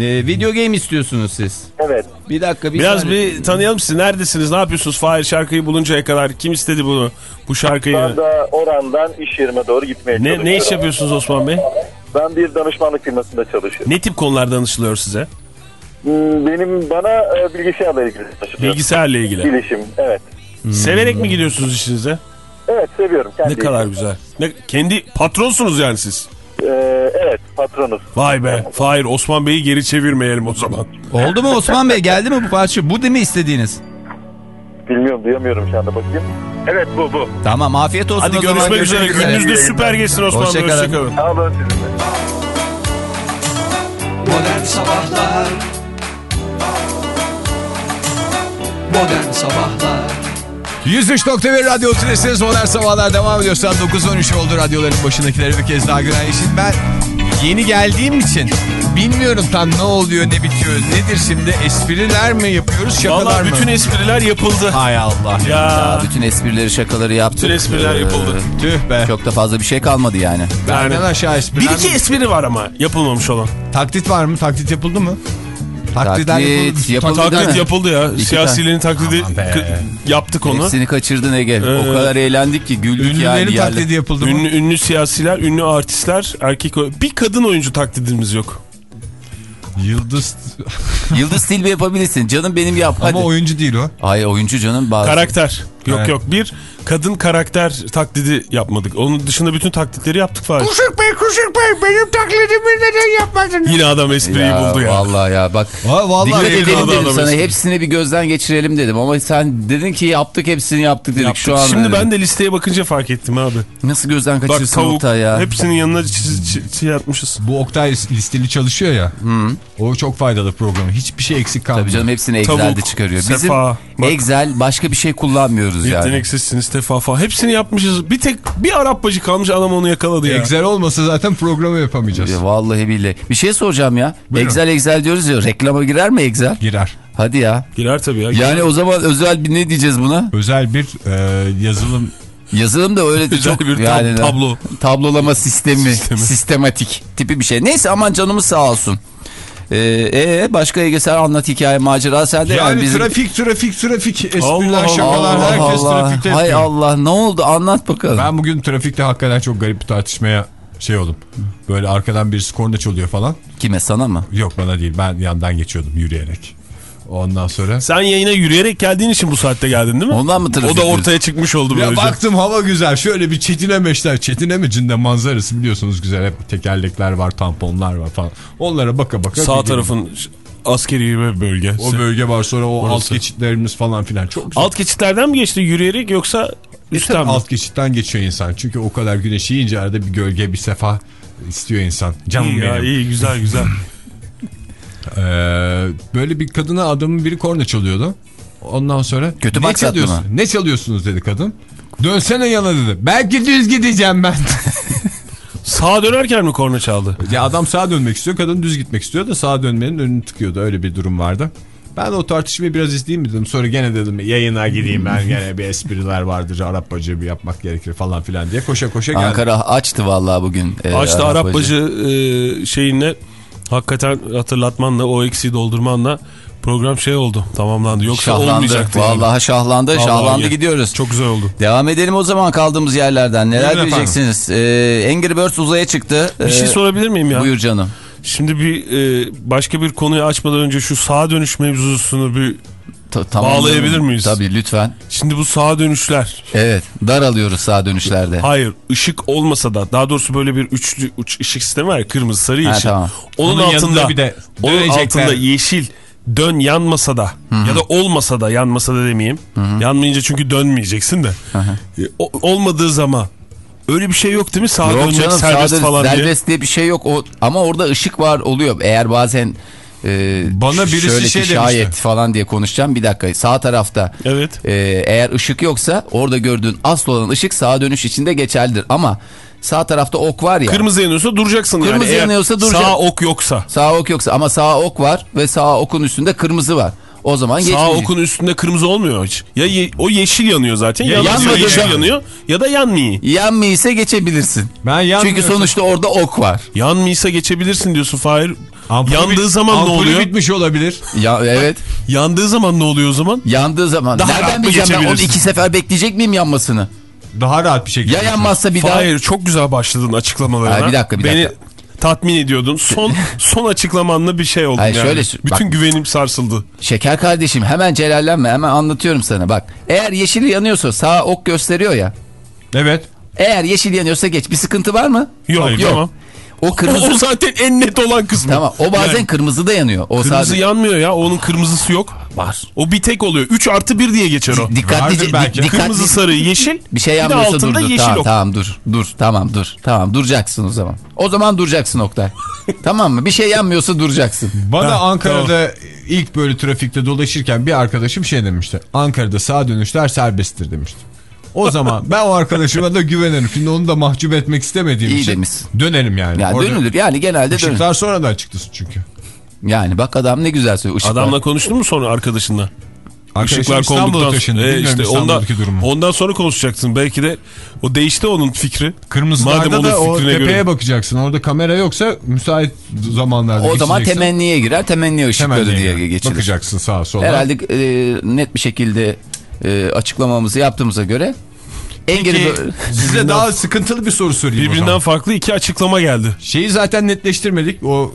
Ee, video game istiyorsunuz siz. Evet, Bir dakika bir Biraz saniye. bir tanıyalım sizi. Neredesiniz? Ne yapıyorsunuz? Fahir şarkıyı buluncaya kadar kim istedi bunu? Bu şarkıyı. ben de orandan iş yerime doğru gitmeye Ne, çalışıyorum. ne iş yapıyorsunuz Osman Bey? Ben bir danışmanlık firmasında çalışıyorum. Ne tip konular danışılıyor size? Hmm, Benim bana e, bilgisayarla ilgili danışılıyor. Bilgisayarla ilgili. Bilişim, evet. Severek mi gidiyorsunuz işinize? Evet, seviyorum. Kendi Ne kadar işim. güzel. Ne, kendi patronsunuz yani siz. Ee, evet, patronuz. Vay be. Fahir Osman Bey'i geri çevirmeyelim o zaman. Oldu mu Osman Bey? Geldi mi bu parça? Bu değil mi istediğiniz? Bilmiyorum, duyamıyorum şu anda bakayım. Evet, bu, bu. Tamam afiyet olsun Hadi o zaman. görüşmek üzere. Görüşmek Gününüz de süper geçsin Osman Bey. Hoşçakalın. Hoşçakalın. Sağ olun sizinle. Modern Sabahlar Modern Sabahlar 103.1 Radyo Tülesi'niz Modern Sabahlar devam ediyor. Saat 9.13 oldu radyoların başındakilere bir kez daha günaydın. Şimdi ben yeni geldiğim için bilmiyorum tam ne oluyor ne bitiyor. Nedir şimdi espriler mi yapıyoruz şakalar Valla mı? bütün espriler yapıldı. Hay Allah. Ya. Ya, bütün esprileri şakaları yaptık. Bütün espriler Ee, yapıldı. Tüh be. Çok da fazla bir şey kalmadı yani. Benden Yani- aşağı Bir espriler iki mi? espri var ama yapılmamış olan. Taklit var mı? Taklit yapıldı mı? Taklitler Taklit yapıldı. yapıldı Taklit yapıldı ya. İki Siyasilerin taklidi yaptık onu. Hepsini kaçırdın Ege. Ee, o kadar eğlendik ki güldük yani. Ünlülerin taklidi yapıldı mı? Ünlü, ünlü siyasiler, ünlü artistler, erkek bir kadın oyuncu taklidimiz yok. Yıldız Yıldız Tilbe yapabilirsin. Canım benim yap. Hadi. ama oyuncu değil o. Ay oyuncu canım. Bazı... Karakter. Yok Evet. yok. Bir kadın karakter taklidi yapmadık. Onun dışında bütün taklitleri yaptık Fahir. Kuşuk Bey, Kuşuk Bey benim taklidimi neden yapmadın? Yine adam espriyi buldu ya. Vallahi ya bak. Va vallahi Dikkat edelim dedim sana. espri. Hepsini bir gözden geçirelim dedim. Ama sen dedin ki yaptık hepsini yaptık dedik. Yaptık. Şu an Şimdi dedim. ben de listeye bakınca fark ettim abi. Nasıl gözden Bak kaçırsın tavuk Oktay ya? hepsinin yanına şey atmışız. Bu Oktay listeli çalışıyor ya. O çok faydalı program. Hiçbir şey eksik kalmıyor. Tabii canım hepsini Excel'de Tavuk, çıkarıyor. Bizim sefa, bak. Excel başka bir şey kullanmıyoruz yani. Yeteneksizsiniz tefafa. Hepsini yapmışız. Bir tek bir Arap bacı kalmış adam onu yakaladı ya. Excel olmasa zaten programı yapamayacağız. Ya vallahi billahi. Bir şey soracağım ya. Buyurun. Excel Excel diyoruz ya. Reklama girer mi Excel? Girer. Hadi ya. Girer tabii ya. Yani o zaman özel bir ne diyeceğiz buna? Özel bir e, yazılım Yazılım da öyle çok bir tab- yani tablo. tablolama sistemi, Sistemi. sistematik tipi bir şey. Neyse aman canımız sağ olsun. Ee, ee, başka Ege sen anlat hikaye macera sende yani, yani bizim trafik trafik trafik espriler Allah şakalar Allah herkes Allah. trafikte Hay yapıyor. Allah ne oldu anlat bakalım. Ben bugün trafikte hakikaten çok garip bir tartışmaya şey oldum. Böyle arkadan birisi korna çalıyor falan. Kime sana mı? Yok bana değil ben yandan geçiyordum yürüyerek. Ondan sonra. Sen yayına yürüyerek geldiğin için bu saatte geldin değil mi? Ondan mı trafik O da ortaya çıkmış oldu Ya böylece. baktım hava güzel. Şöyle bir çetinemeçler. Çetinemecinde manzarası biliyorsunuz güzel. Hep tekerlekler var, tamponlar var falan. Onlara baka baka. Sağ tarafın askeri bir bölge. O bölge var sonra o alt Orası. geçitlerimiz falan filan. Çok güzel. Alt geçitlerden mi geçti yürüyerek yoksa üstten mi? alt geçitten geçiyor insan. Çünkü o kadar güneş yiyince arada bir gölge bir sefa istiyor insan. Canım İyi ya benim. iyi güzel güzel. Ee, böyle bir kadına adamın biri korna çalıyordu. Ondan sonra Kötü ne çalıyorsun? mı? Ne çalıyorsunuz dedi kadın. Dönsene yana dedi. Belki düz gideceğim ben. Sağa dönerken mi korna çaldı? ya adam sağa dönmek istiyor, kadın düz gitmek istiyor da sağa dönmenin önünü tıkıyordu. Öyle bir durum vardı. Ben de o tartışmayı biraz izleyeyim mi dedim. Sonra gene dedim yayına gideyim ben gene bir espriler vardır. Arapacı bir yapmak gerekir falan filan diye koşa koşa geldim. Ankara açtı vallahi bugün. e, Açtı Arap Arap bacı e, şeyinle hakikaten hatırlatmanla o eksiği doldurmanla program şey oldu tamamlandı. Yoksa Şahlandı. olmayacaktı. yani. Vallahi şahlandı. Vallahi şahlandı gel. gidiyoruz. Çok güzel oldu. Devam edelim o zaman kaldığımız yerlerden. Neler Buyurun diyeceksiniz? Ee, Angry Birds uzaya çıktı. Bir şey Ee, sorabilir miyim ya? Buyur canım. Şimdi bir e, başka bir konuyu açmadan önce şu sağa dönüş mevzusunu bir Ta- tamam. Bağlayabilir miyiz? Tabii lütfen. şimdi bu sağa dönüşler Evet. Dar alıyoruz sağ dönüşlerde. hayır ışık olmasa da daha doğrusu böyle bir üçlü uç ışık sistemi var ya kırmızı sarı Ha, yeşil. tamam. Onun, Onun altında bir de onun altında yeşil dön yanmasa da ya da olmasa da yanmasa da demeyeyim. Yanmayınca çünkü dönmeyeceksin de. E, o- olmadığı zaman öyle bir şey yok değil mi? Sağa Yok dönmek canım serbest sağda falan diye. serbest diye bir şey yok. O, ama orada ışık var oluyor. Eğer bazen e, Bana birisi şöyle şey şayet demişti. falan diye konuşacağım. Bir dakika sağ tarafta Evet. e, eğer ışık yoksa orada gördüğün asıl olan ışık sağa dönüş içinde geçerlidir. Ama sağ tarafta ok var ya. Kırmızı yanıyorsa duracaksın yani. Kırmızı Eğer yanıyorsa duracak. Sağ ok yoksa. Sağ ok yoksa ama sağ ok var ve sağ okun üstünde kırmızı var. O zaman Sağ geçmeyecek. okun üstünde kırmızı olmuyor hiç. Ya ye- o yeşil yanıyor zaten. Ya, yanmıyor yeşil da- yanıyor ya da yanmıyor. Yanmıyorsa geçebilirsin. Ben yanmıyorsam- Çünkü sonuçta orada ok var. Yanmıyorsa geçebilirsin diyorsun Fahir. Ampulü Yandığı zaman ne ampulü oluyor? bitmiş olabilir. Ya evet. Yandığı zaman ne oluyor o zaman? Yandığı zaman. Daha rahat Nereden bileceğim ben onu iki sefer bekleyecek miyim yanmasını? Daha rahat bir şekilde. Ya yanmazsa bir daha. Fahir çok güzel başladın açıklamalarına. Hayır, bir dakika, bir Beni dakika. tatmin ediyordun. Son son açıklamanla bir şey oldu Hayır, yani. şöyle- Bütün bak- güvenim sarsıldı. Şeker kardeşim hemen celallenme hemen anlatıyorum sana bak. Eğer yeşil yanıyorsa sağ ok gösteriyor ya. Evet. Eğer yeşil yanıyorsa geç. Bir sıkıntı var mı? Yok, Yok. tamam. O kırmızı. o zaten en net olan kısmı. tamam. O bazen Yani kırmızı da yanıyor. O kırmızı sadece yanmıyor ya. Onun kırmızısı yok. var. O bir tek oluyor. 3 artı 1 diye geçer o. Dikkatlice belki. dikkatli Kırmızı sarı yeşil. bir şey yanmıyorsa dur altında dur. yeşil Tamam, ok. tamam dur. Dur tamam dur. Tamam duracaksın o zaman. O zaman duracaksın Oktay. tamam mı? Bir şey yanmıyorsa duracaksın. Bana Ha, Ankara'da ilk böyle trafikte dolaşırken bir arkadaşım şey demişti. Ankara'da sağ dönüşler serbesttir demişti. O zaman ben o arkadaşıma da güvenirim. Şimdi onu da mahcup etmek istemediğim İyi için demişsin. dönerim yani. Yani Orada dönülür. Yani genelde dönülür. Işıklar sonradan çıktı çünkü. Yani bak adam ne güzel söylüyor. Işıklar. Adamla konuştun mu sonra arkadaşınla? Arkadaşım Işıklar İstanbul'a konduktan taşındı. E, işte ondan, durumu. ondan sonra konuşacaksın. Belki de o değişti onun fikri. Kırmızılarda Madem da o fikrine tepeye göre. bakacaksın. Orada kamera yoksa müsait zamanlarda O zaman temenniye girer. Temenni ışıkları Temenniye diye geçilir. Bakacaksın sağa sola. Herhalde e, net bir şekilde e, açıklamamızı yaptığımıza göre en geri size daha sıkıntılı bir soru sorayım Birbirinden farklı iki açıklama geldi. Şeyi zaten netleştirmedik. O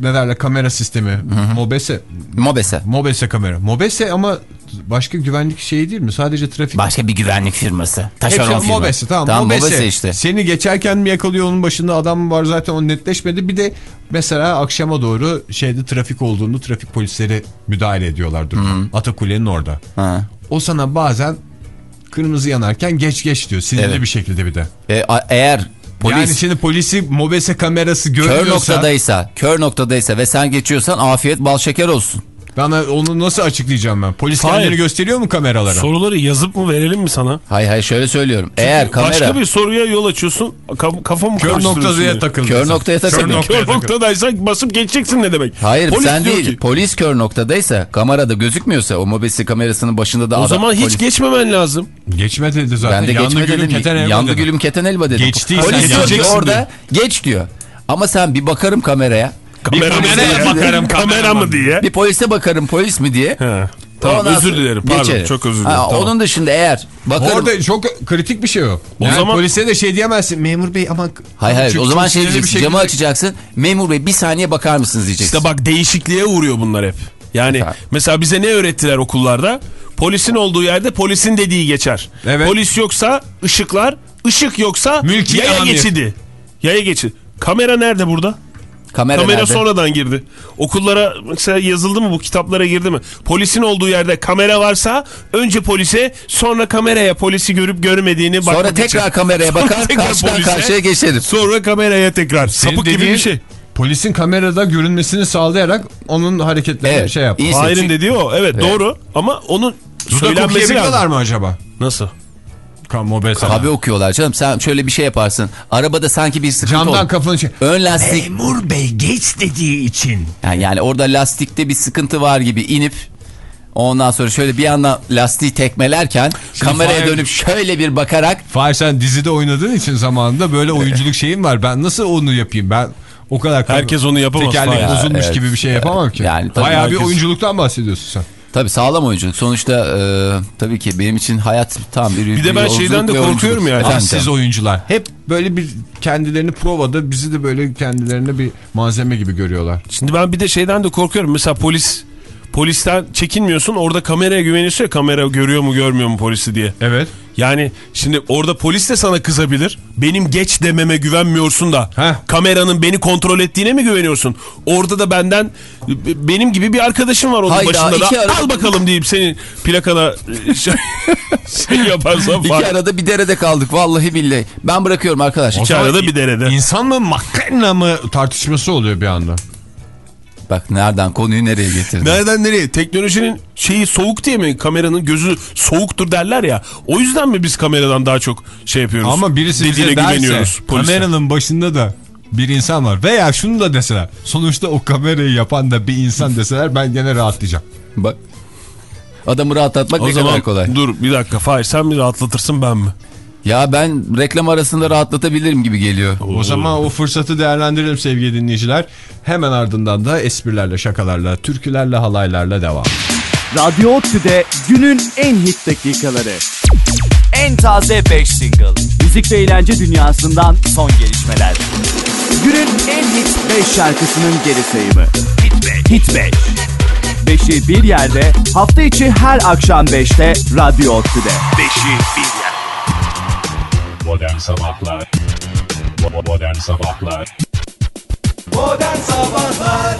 ne derler kamera sistemi. Mobese. Mobese. Mobese kamera. Mobese ama başka güvenlik şeyi değil mi? Sadece trafik. Başka bir güvenlik firması. Taşeron Hepsi firma. Mobese tamam. Tamam Mobese. Mobese işte. Seni geçerken mi yakalıyor onun başında adam var zaten o netleşmedi. Bir de mesela akşama doğru şeyde trafik olduğunu trafik polisleri müdahale ediyorlar duruma. Atakule'nin orada. Ha. O sana bazen kırmızı yanarken geç geç diyor. Sinirli Evet. bir şekilde bir de. E, eğer polis Yani şimdi polisi Mobese kamerası kör görmüyorsa noktadaysa, kör noktadaysa ve sen geçiyorsan afiyet bal şeker olsun. Bana onu nasıl açıklayacağım ben? Polis Hayır. kendini gösteriyor mu kameralara? Soruları yazıp mı verelim mi sana? Hay hay şöyle söylüyorum. Eğer kamera Başka bir soruya yol açıyorsun. Ka- kafamı Kör noktaya yani. takıldı. kör noktaya takılıyor. Kör noktadaysan basıp geçeceksin ne demek? Hayır Polis sen değil. ki, Polis kör noktadaysa kamerada gözükmüyorsa o mobese kamerasının başında da o adam. zaman hiç polis- geçmemen lazım. Geçme dedi zaten. Ben de Yandı geçme gülüm dedim. keten elma Yandı dedi. gülüm keten elma dedim. Geçtiysen Polis diyor orada geç diyor. Ama sen bir bakarım kameraya. Kamera diye. bakarım, kamera mı diye. Bir polise bakarım polis mi diye. He. Tamam Ondan özür dilerim. Pardon geçerim. çok özür dilerim. Ha, tamam. Onun dışında eğer bakarım. Orada çok kritik bir şey o. Yani zaman- polise de şey diyemezsin. Memur bey ama... Hayır hayır o zaman şey diyeceksin camı açacaksın. Memur bey bir saniye bakar mısınız diyeceksin. İşte bak değişikliğe uğruyor bunlar hep. Yani Tabii. mesela bize ne öğrettiler okullarda? Polisin olduğu yerde polisin dediği geçer. Evet. Polis yoksa ışıklar, ışık yoksa Mülki yaya amir. geçidi. Yaya geçidi. Kamera nerede burada? Kamera, Kamera nerede? sonradan girdi. Okullara mesela yazıldı mı bu kitaplara girdi mi? Polisin olduğu yerde kamera varsa önce polise sonra kameraya polisi görüp görmediğini Sonra bakmak tekrar için. kameraya Sonra bakar tekrar karşıdan polise, karşıya geçerim. Sonra kameraya tekrar. Sapık gibi bir şey. Polisin kamerada görünmesini sağlayarak onun hareketlerini Evet, şey yap. Hayır'ın dediği o. Evet, doğru ama onun Dudak söylenmesi lazım. mı acaba? Nasıl? Mobese. Tabii okuyorlar canım. Sen şöyle bir şey yaparsın. Arabada sanki bir sıkıntı Camdan olur. kafanı şey. Ön lastik. Memur bey geç dediği için. Yani, yani orada lastikte bir sıkıntı var gibi inip ondan sonra şöyle bir yandan lastiği tekmelerken kameraya Fahir- dönüp şöyle bir bakarak Fahir sen dizide oynadığın için zamanında böyle oyunculuk şeyin var. Ben nasıl onu yapayım? Ben o kadar Herkes onu yapamaz. tekerlek bozulmuş evet. gibi bir şey yapamam ki. Yani Bayağı bir herkes- oyunculuktan bahsediyorsun sen. tabii sağlam oyunculuk. Sonuçta e, tabii ki benim için hayat tam bir Bir de ben şeyden de korkuyorum yani. Efendim Siz oyuncular hep böyle bir kendilerini provada bizi de böyle kendilerine bir malzeme gibi görüyorlar. Şimdi ben bir de şeyden de korkuyorum. Mesela polis polisten çekinmiyorsun. Orada kameraya güveniyorsun ya kamera görüyor mu görmüyor mu polisi diye. Evet. Yani şimdi orada polis de sana kızabilir. Benim geç dememe güvenmiyorsun da. Heh. Kameranın beni kontrol ettiğine mi güveniyorsun? Orada da benden benim gibi bir arkadaşım var onun Hayda, başında da. iki ara- Al bakalım deyip senin plakana e, şey, şey yaparsan İki falan. arada bir derede kaldık vallahi billahi. Ben bırakıyorum arkadaş. İki arada bir derede. İnsan mı makarna mı tartışması oluyor bir anda. Bak nereden konuyu nereye getirdin? Nereden nereye? Teknolojinin şeyi soğuk diye mi? Kameranın gözü soğuktur derler ya. O yüzden mi biz kameradan daha çok şey yapıyoruz? Ama birisi bize güveniyoruz. polise. kameranın başında da bir insan var. Veya şunu da deseler. Sonuçta o kamerayı yapan da bir insan deseler ben gene rahatlayacağım. Bak. Adamı rahatlatmak O ne zaman kadar kolay. dur bir dakika Fahir sen mi rahatlatırsın ben mi? Ya ben reklam arasında rahatlatabilirim gibi geliyor. O zaman o fırsatı değerlendirelim sevgili dinleyiciler. Hemen ardından da esprilerle, şakalarla, türkülerle, halaylarla devam. Radyo Otü'de günün en hit dakikaları. En taze 5 single. Müzik ve eğlence dünyasından son gelişmeler. Günün en hit 5 şarkısının geri sayımı. Hit 5. Hit 5. 5'i bir yerde hafta içi her akşam 5'te Radyo Otü'de. 5'i bir yerde. Modern Sabahlar Bo- Modern Sabahlar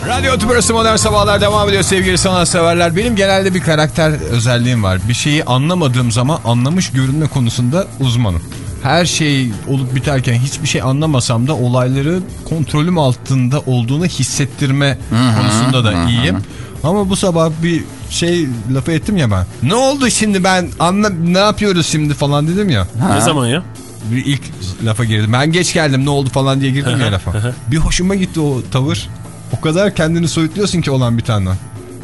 Radyo Tübrası Modern Sabahlar devam ediyor sevgili sanatseverler. Benim genelde bir karakter özelliğim var. Bir şeyi anlamadığım zaman anlamış görünme konusunda uzmanım. Her şey olup biterken hiçbir şey anlamasam da olayları kontrolüm altında olduğunu hissettirme konusunda da iyiyim. Ama bu sabah bir şey lafı ettim ya ben. Ne oldu şimdi ben anla ne yapıyoruz şimdi falan dedim ya. Ne zaman ya? Bir ilk lafa girdim. Ben geç geldim ne oldu falan diye girdim ya lafa. Bir hoşuma gitti o tavır. O kadar kendini soyutluyorsun ki olan bir tane.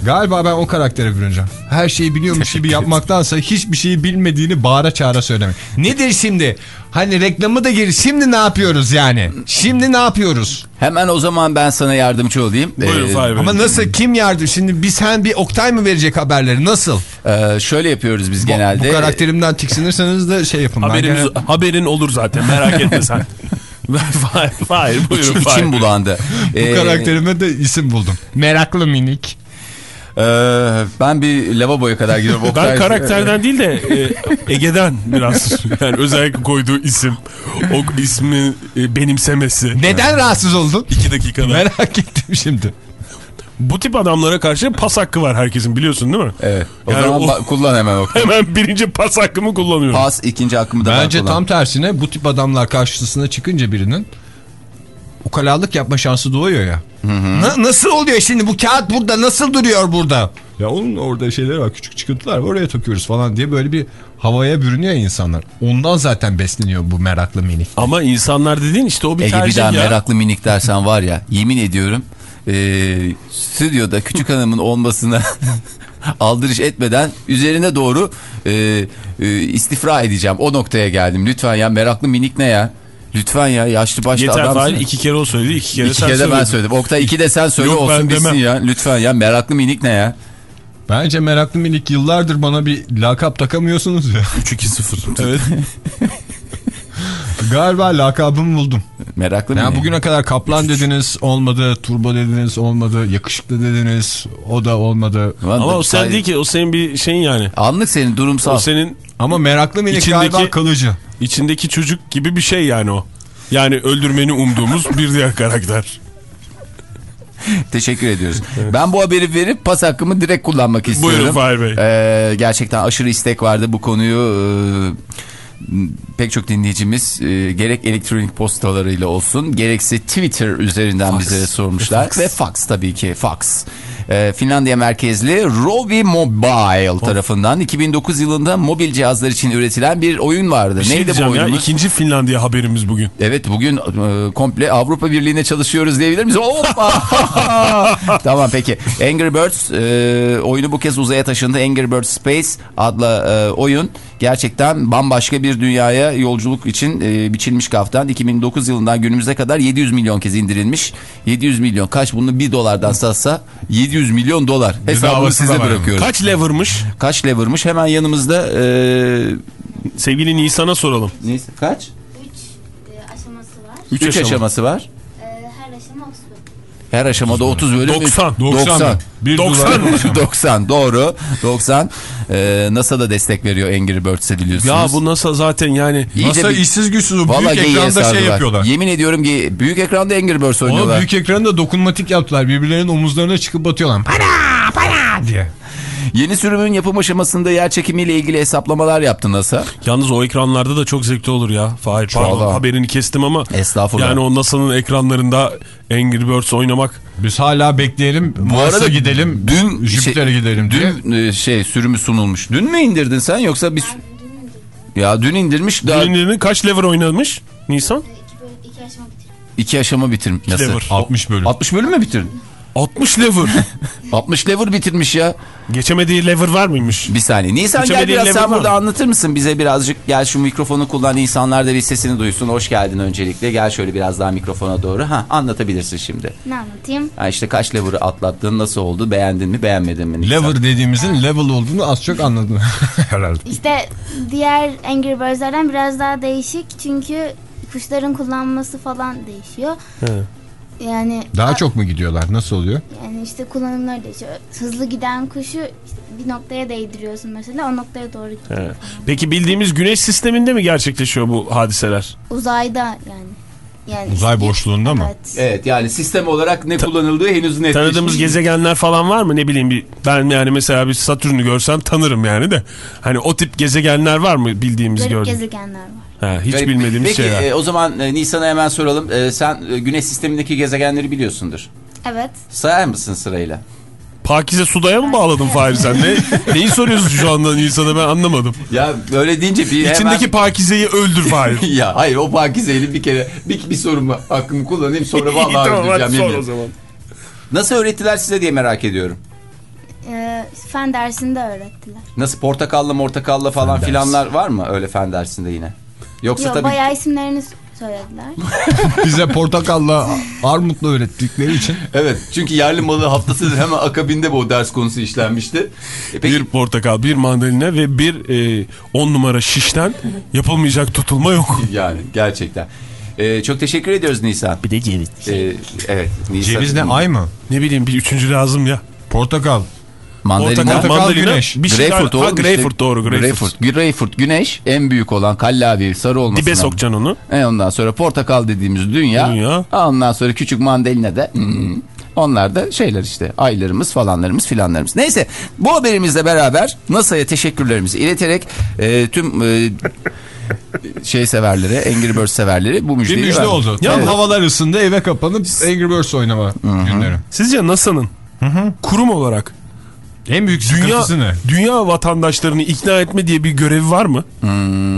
Galiba ben o karaktere bürüneceğim. Her şeyi biliyormuş gibi yapmaktansa hiçbir şeyi bilmediğini bağıra çağıra söylemek. Nedir şimdi? Hani reklamı da gir. Şimdi ne yapıyoruz yani? Şimdi ne yapıyoruz? Hemen o zaman ben sana yardımcı olayım. Buyurun Ee, Fahir. Ama nasıl? Kim yardım? Şimdi bir sen bir Oktay mı verecek haberleri? Nasıl? e, şöyle yapıyoruz biz Bu- genelde. Bu karakterimden tiksinirseniz de şey yapın. Ben Haberimiz, gene- haberin olur zaten merak etme sen. Fahir, buyurun İçim, Fahir. içim bulandı. Bu Ee, karakterime de isim buldum. Meraklı minik. E, ben bir lavaboya kadar gidiyorum. Ben Oktay- karakterden değil de e, Ege'den biraz yani özellikle koyduğu isim o ismi e, benimsemesi. Neden rahatsız oldun? İki dakikada. Merak ettim şimdi. Bu tip adamlara karşı pas hakkı var herkesin biliyorsun değil mi? Evet. O Yani zaman o- kullan hemen Oktay. Hemen birinci pas hakkımı kullanıyorum. Pas ikinci hakkımı da ben Bence kullan. tam tersine bu tip adamlar karşısına çıkınca birinin ukalalık yapma şansı doğuyor ya. Na- nasıl oluyor şimdi bu kağıt burada nasıl duruyor burada? Ya onun orada şeyleri var küçük çıkıntılar var oraya takıyoruz falan diye böyle bir havaya bürünüyor insanlar. Ondan zaten besleniyor bu meraklı minik. Ama insanlar dediğin işte o bir Ege bir tercih daha ya. meraklı minik dersen var ya yemin ediyorum e, stüdyoda küçük hanımın olmasına aldırış etmeden üzerine doğru e, e, istifra edeceğim. O noktaya geldim. Lütfen ya meraklı minik ne ya? Lütfen ya yaşlı başlı Yeter adamsın. Fahir iki kere o söyledi iki kere İki sen kere de ben söyledim. Oktay iki de sen söyle Yok, olsun bitsin ya. Lütfen ya meraklı minik ne ya? Bence meraklı minik yıllardır bana bir lakap takamıyorsunuz ya. 3-2-0. Evet. Galiba lakabımı buldum. Meraklı mı? Yani bugüne kadar kaplan dediniz olmadı, turbo dediniz olmadı, yakışıklı dediniz o da olmadı. Vallahi Ama o sen değil ki o senin bir şeyin yani. Anlık senin durumsal. O senin Ama meraklı minik İçindeki- galiba kalıcı. içindeki çocuk gibi bir şey yani o. Yani öldürmeni umduğumuz bir diğer karakter. Teşekkür ediyoruz. Ben bu haberi verip pas hakkımı direkt kullanmak istiyorum. Buyurun Fahir Bey. Ee, gerçekten aşırı istek vardı bu konuyu. e, pek çok dinleyicimiz e, gerek elektronik postalarıyla olsun gerekse Twitter üzerinden bize sormuşlar. Ve Fox tabii ki Fox. Ee, Finlandiya merkezli Rovi Mobile tarafından 2009 yılında mobil cihazlar için üretilen bir oyun vardı. Bir şey Neydi bu diyeceğim ya ikinci Finlandiya haberimiz bugün. Evet bugün e, komple Avrupa Birliği'ne çalışıyoruz diyebilir miyiz? Hoppa! tamam peki. Angry Birds e, oyunu bu kez uzaya taşındı. Angry Birds Space adlı e, oyun gerçekten bambaşka bir dünyaya yolculuk için e, biçilmiş kaftan. 2009 yılından günümüze kadar 700 milyon kez indirilmiş. 700 milyon kaç bunu 1 dolardan satsa 700 milyon dolar. Hesabını size bırakıyorum. Kaç, lever'mış? kaç lever'mış? Hemen yanımızda e, Sevgili Nisan'a soralım. neyse kaç? aşaması var. 3 3 aşaması var. Ee, her aşama 30 bölüm. Her aşamada 30 bölüm. 90. 90. Bir 90. dolar. 90 doğru 90 ee, NASA da destek veriyor Angry Birds'e biliyorsunuz. Ya bu NASA zaten yani İyice Masa bir- işsiz güçsüz o büyük ekranda sardılar. şey yapıyorlar. Yemin ediyorum ki büyük ekranda Angry Birds oynuyorlar. büyük ekranda dokunmatik yaptılar. Birbirlerinin omuzlarına çıkıp batıyorlar. Para para diye. Yeni sürümün yapım aşamasında yer çekimiyle ilgili hesaplamalar yaptı NASA. Yalnız o ekranlarda da çok zevkli olur ya. Fahir pardon haberini kestim ama. Estağfurullah. Yani o NASA'nın ekranlarında Angry Birds oynamak. Biz hala bekleyelim. Mars'a gidelim. dün Jüpiter'e şey, gidelim diye. Dün e, şey sürümü sunulmuş. Dün mü indirdin sen yoksa bir ya dün indirmiş daha Ürünlerini kaç lever oynamış Nisan? İki, aşama bitirdim. iki aşama bitirmiş. Nasıl? lever. 60 bölüm. 60 bölüm mü bitirdin? 60 lever. 60 lever bitirmiş ya. Geçemediği lever var mıymış? Bir saniye. Nisan gel biraz sen burada mı? anlatır mısın bize birazcık? Gel şu mikrofonu kullan insanlar da bir sesini duysun. Hoş geldin öncelikle. Gel şöyle biraz daha mikrofona doğru. Ha anlatabilirsin şimdi. Ne anlatayım? Ha işte kaç lever'ı atlattın, nasıl oldu, beğendin mi, beğenmedin mi? Nisan? Lever dediğimizin level olduğunu az çok anladım herhalde. İşte diğer Angry Birds'lerden biraz daha değişik. Çünkü kuşların kullanması falan değişiyor. Yani Daha çok mu gidiyorlar? Nasıl oluyor? yani işte kullanımları değişiyor. Hızlı giden kuşu işte bir noktaya değdiriyorsun mesela o noktaya doğru gidiyor. He. Peki bildiğimiz güneş sisteminde mi gerçekleşiyor bu hadiseler? Uzayda yani. Yani Uzay işte- boşluğunda mı? Evet. Evet yani sistem olarak ne kullanıldığı henüz net. Tanıdığımız gezegenler falan var mı? Ne bileyim bir ben yani mesela bir Satürn'ü görsem tanırım yani de. Hani o tip gezegenler var mı bildiğimiz gördüğümüz? gezegenler var. Ha, hiç Garip. bilmediğimiz Peki, şeyler. e, o zaman e, Nisan'a hemen soralım. E, sen e, güneş sistemindeki gezegenleri biliyorsundur. Evet. Sayar mısın sırayla? Pakize Suda'ya mı bağladın Fahri sen? Ne, neyi soruyorsun şu anda Nisan'a ben anlamadım. Ya öyle deyince bir İçindeki Pakize'yi öldür Fahri. ya hayır o Pakize'yle bir kere bir, bir sorumu hakkımı kullanayım sonra vallahi tamam öldüreceğim. sor yemin o zaman. Nasıl öğrettiler size diye merak ediyorum. Ee, fen dersinde öğrettiler. Nasıl portakalla mortakalla falan Fen filanlar var mı öyle fen dersinde yine? Yoksa Yok tabii bayağı isimlerini söylediler. Bize portakalla armutla öğrettikleri için. Evet çünkü yerli malı haftasıdır hemen akabinde bu ders konusu işlenmişti. E peki, Bir portakal, bir mandalina ve bir 10 numara şişten yapılmayacak tutulma yok. yani gerçekten. E, çok teşekkür ediyoruz Nisan. Bir de ceviz. E, evet Nisan. Ceviz ne ay mı? Ne bileyim bir üçüncü lazım ya. Portakal. Mandalina. Portakal, Portakal, mandalina, güneş. Bir şey Greyfurt ha, oğlum işte. Greyfurt doğru Greyfurt. Greyfurt. Greyfurt güneş en büyük olan kallavi sarı olmasından. Dibe sokacaksın onu. E ondan sonra portakal dediğimiz dünya. Dünya. Ondan sonra küçük mandalina da. hmm, Onlar da şeyler işte aylarımız falanlarımız filanlarımız. Neyse bu haberimizle beraber NASA'ya teşekkürlerimizi ileterek e, tüm e, şey severlere, Angry Birds severleri bu Bir müjdeyi müjde verdim. oldu. Ya Tam bu- havalar ısındı eve kapanıp Angry Birds oynama günleri. Sizce NASA'nın kurum olarak En büyük dünya sıkıntısı ne? dünya vatandaşlarını ikna etme diye bir görevi var mı?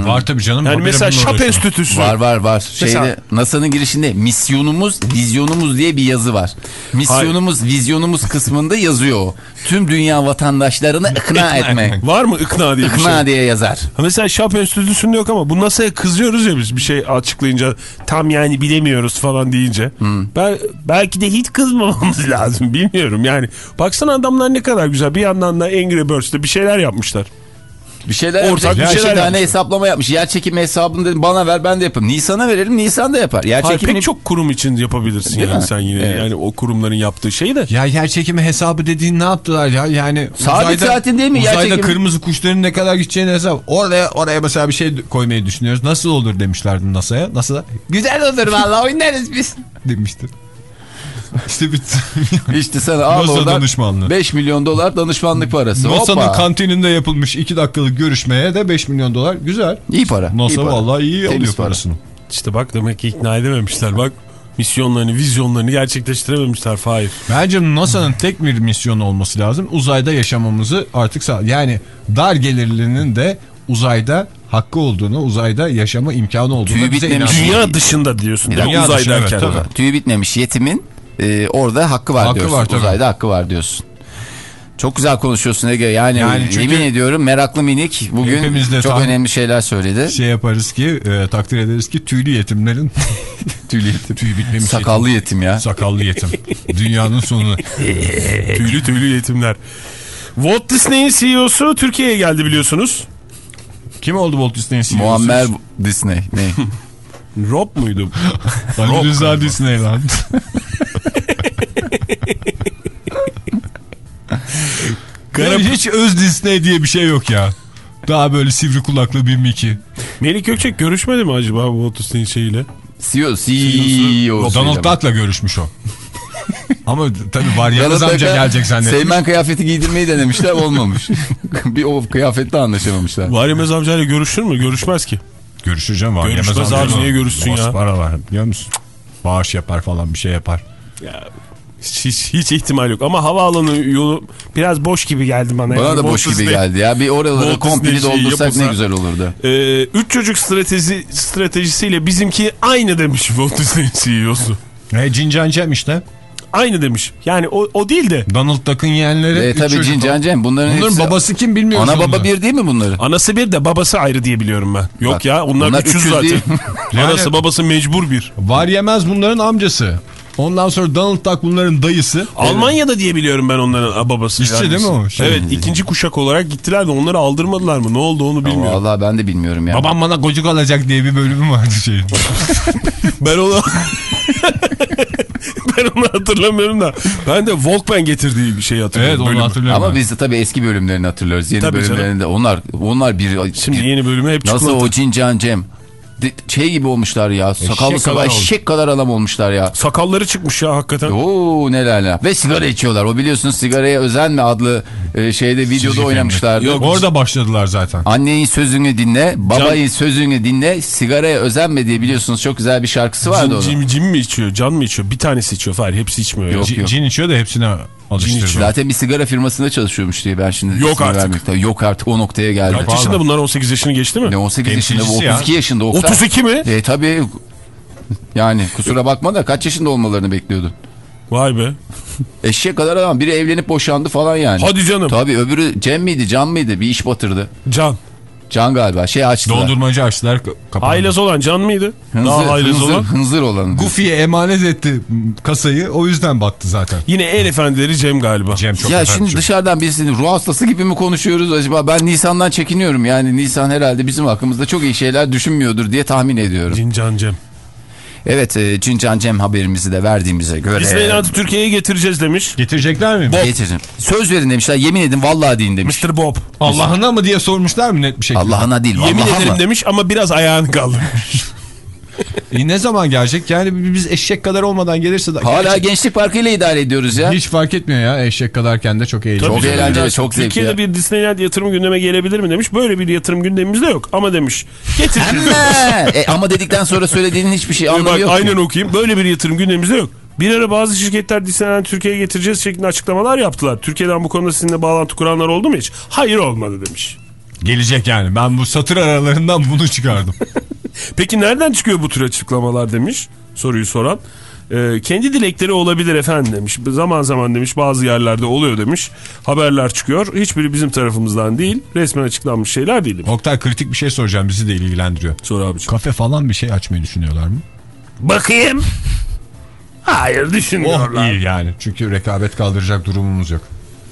Var tabii canım. Yani mesela Şap. Enstitüsü. Var var var. Mesela- Şeyde NASA'nın girişinde misyonumuz, vizyonumuz diye bir yazı var. Misyonumuz, vizyonumuz kısmında yazıyor o. Tüm dünya vatandaşlarını ikna etmek. Var mı ikna diye bir şey? İkna diye yazar. Ha Mesela Şap Enstitüsü'nde yok ama bu NASA'ya kızıyoruz ya biz bir şey açıklayınca tam yani bilemiyoruz falan deyince. Ben belki de hiç kızmamamız lazım bilmiyorum yani. Baksana adamlar ne kadar güzel bir yandan da Angry Birds'te bir şeyler yapmışlar. Bir şeyler Ortak yapacak. bir Bir şeyler şey tane hesaplama yapmış. Yer çekimi hesabını dedim bana ver ben de yaparım. Nisan'a verelim Nisan da yapar. Yer Hayır, çekimini pek çok kurum için yapabilirsin Değil yani mi? sen yine. Evet. Yani o kurumların yaptığı şeyi de. Ya yer çekimi hesabı dediğin ne yaptılar ya? Yani Sabit saatin değil mi yer Uzayda çekimi? kırmızı kuşların ne kadar gideceğini hesap. Oraya oraya mesela bir şey koymayı düşünüyoruz. Nasıl olur demişlerdi NASA'ya. NASA güzel olur vallahi oynarız biz demişti. İşte bir İşte sana al NASA oradan danışmanlığı. 5 milyon dolar danışmanlık parası. NASA'nın kantininde yapılmış 2 dakikalık görüşmeye de 5 milyon dolar. Güzel. İyi para. NASA iyi para. vallahi iyi Temiz alıyor para. parasını. İşte bak demek ki ikna edememişler. Bak misyonlarını, vizyonlarını gerçekleştirememişler Fahir. Bence NASA'nın tek bir misyonu olması lazım. Uzayda yaşamamızı artık sağ. Yani dar gelirlinin de uzayda hakkı olduğunu, uzayda yaşama imkanı olduğunu Tüyü bize bitmemiş. Dünya dışında diyorsun değil mi? Uzay derken. evet, tabii. Tüyü bitmemiş yetimin e, orada hakkı var Hakkı diyorsun. var, tabii. Uzayda hakkı var diyorsun. Çok güzel konuşuyorsun Ege. Yani, Yani yemin ediyorum meraklı minik bugün çok önemli şeyler söyledi. Şey yaparız ki, e, takdir ederiz ki tüylü yetimlerin Tüylü yetim. tüy bitmemiş Sakallı yetim ya. yetim. Sakallı yetim. Dünyanın sonu. Tüylü tüylü yetimler. Walt Disney'in CEO'su Türkiye'ye geldi biliyorsunuz. Kim oldu Walt Disney'in CEO'su? Muammer Disney. Ne? Rob muydu? Ali Rıza Disneyland. Yani hiç öz Disney diye bir şey yok ya. Daha böyle sivri kulaklı bir Mickey. Melih Gökçek görüşmedi mi acaba Walt Disney'in şeyiyle? CEO. CEO. Donald Duck'la görüşmüş o. Ama tabii var yalnız Donald amca gelecek zannetmiş. Seymen kıyafeti giydirmeyi denemişler olmamış. bir o kıyafette anlaşamamışlar. Varyemez amcayla görüşür mü? Görüşmez ki. Görüşeceğim var. Görüşmez Yemez abi, amca. niye görüşsün ya? para var biliyor musun? Bağış yapar falan bir şey yapar. Hiç, hiç, hiç ihtimal yok. Ama havaalanı yolu biraz boş gibi geldi bana. Bana Yani da boş gibi Disney- geldi ya. Bir oraları komple Disney şeyi doldursak ne yapılsa- güzel olurdu. Ee, üç çocuk strateji, stratejisiyle bizimki aynı demiş Walt Disney'in CEO'su. E, Cincan Cem işte. Aynı demiş. Yani o, o değil de Donald Duck'ın yeğenleri. E, üç tabii çocuk Cincan var. Cem bunların Bunların hepsi- babası kim bilmiyoruz. Ana baba bir değil mi bunların? anası bir de babası ayrı diye biliyorum ben. Yok Bak, ya onlar, bunlar 300 300 zaten. Anası babası mecbur bir. Var yemez bunların amcası. Ondan sonra Donald Duck bunların dayısı. Almanya'da diye biliyorum ben onların babası. İşçi değil mi o? Şey- evet ikinci kuşak olarak gittiler de onları aldırmadılar mı? Ne oldu onu bilmiyorum. Vallahi ben de bilmiyorum ya. Babam bana gocuk alacak diye bir bölümü vardı şeyin. Ben onu ben onu hatırlamıyorum da. Ben de Walkman getirdiği bir şey hatırlıyorum. evet onu bölümü. hatırlıyorum. Ama ben. biz de tabii eski bölümlerini hatırlıyoruz. Yeni Tabii canım. bölümlerinde onlar onlar bir Şimdi yeni bölümü hep nasıl çikolata. o Cincan Cem şey gibi olmuşlar ya. Sakallı sabah kadar oldu. eşek kadar adam olmuşlar ya. Sakalları çıkmış ya hakikaten. Oo neler neler. Ve sigara içiyorlar. O biliyorsunuz sigaraya özenme adlı e, şeyde videoda Çizgi oynamışlardı. Yok, Orada başladılar zaten. Annenin sözünü dinle, babayın sözünü dinle, sigaraya özenme diye biliyorsunuz çok güzel bir şarkısı vardı Cin, onun. cin, cin mi içiyor? Can mı içiyor? Bir tanesi içiyor. Hayır hepsi içmiyor. ya. Yok, C- yok. Cin içiyor da hepsine alıştırdı. içiyor. Zaten bir sigara firmasında çalışıyormuş diye ben şimdi Yok artık. vermek- Tabii Yok artık o noktaya geldi. Kaç yaşında bunlar 18 yaşını geçti mi? Ne 18 yaşında bu Temsilcisi ya. 32 yaşında. Oktay. 32 mi? E tabii yani kusura bakma da kaç yaşında olmalarını bekliyordun. Vay be. Eşeğe kadar adam biri evlenip boşandı falan yani. Hadi canım. Tabii öbürü Cem miydi Can mıydı bir iş batırdı. Can. Can galiba şey açtılar. Dondurmacı açtılar ka- kapandı. Haylaz olan Can mıydı? Hınzır, Daha haylaz hınzır, olan. hınzır olan. Goofy'ye emanet etti kasayı o yüzden battı zaten. Yine en efendileri Cem galiba. Cem çok ya şimdi çocuk. dışarıdan birisinin ruh hastası gibi mi konuşuyoruz acaba? Ben Nisan'dan çekiniyorum. Yani Nisan herhalde bizim hakkımızda çok iyi şeyler düşünmüyordur diye tahmin ediyorum. Cin Can Cem. Evet e, Cincan Cem haberimizi de verdiğimize göre. Disneyland'ı Türkiye'ye getireceğiz demiş. Getirecekler mi? Getirin. Söz verin demişler. Yemin edin vallahi deyin demiş. Mr. Bob. Allah'ına mı diye sormuşlar mı net bir şekilde? Allah'ına değil. Yemin vallahi ederim ama. demiş ama biraz ayağını kaldırmış. E ne zaman gelecek? Yani biz eşek kadar olmadan gelirse de... Hala Gerçi gençlik parkıyla idare ediyoruz ya. Hiç fark etmiyor ya eşek kadarken de çok eğlenceli. Çok eğlenceli, çok zevkli Türkiye'de ya. bir Disneyland yatırım gündeme gelebilir mi demiş. Böyle bir yatırım gündemimizde yok ama demiş. Ha, e, ama dedikten sonra söylediğinin hiçbir şey anlamı Bak yok. aynen okuyayım. Böyle bir yatırım gündemimizde yok. Bir ara bazı şirketler Disneyland Türkiye'ye getireceğiz şeklinde açıklamalar yaptılar. Türkiye'den bu konuda sizinle bağlantı kuranlar oldu mu hiç? Hayır olmadı demiş. Gelecek yani. Ben bu satır aralarından bunu çıkardım. Peki nereden çıkıyor bu tür açıklamalar demiş soruyu soran. Ee, kendi dilekleri olabilir efendim demiş. Zaman zaman demiş bazı yerlerde oluyor demiş. Haberler çıkıyor. Hiçbiri bizim tarafımızdan değil. Resmen açıklanmış şeyler değil. Oktay kritik bir şey soracağım. Bizi de ilgilendiriyor. Sor abiciğim. Kafe falan bir şey açmayı düşünüyorlar mı? Bakayım. Hayır Oh düşünmüyorlar. iyi yani. Çünkü rekabet kaldıracak durumumuz yok.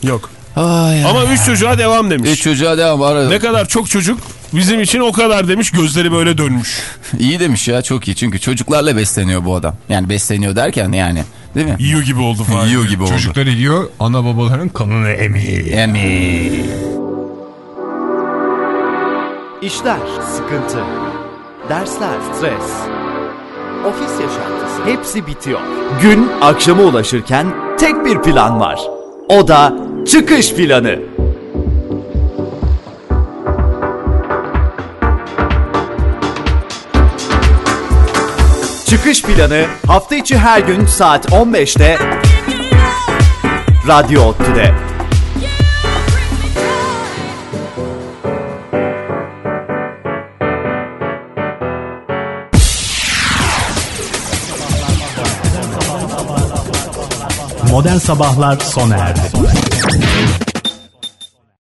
Yok. Ay, Ama üç çocuğa devam demiş. Üç çocuğa devam arada. Ne kadar çok çocuk bizim için o kadar demiş gözleri böyle dönmüş. İyi demiş ya çok iyi çünkü çocuklarla besleniyor bu adam. Yani besleniyor derken yani değil mi? Yiyor gibi oldu falan. Yiyor gibi oldu. Çocukları yiyor ana babaların kanını emiyor. Emi. İşler, sıkıntı, dersler, stres, ofis yaşantısı hepsi bitiyor. Gün akşama ulaşırken tek bir plan var. O da çıkış planı. Çıkış planı hafta içi her gün saat 15'te Radyo Ottu'da. Modern Sabahlar sona erdi.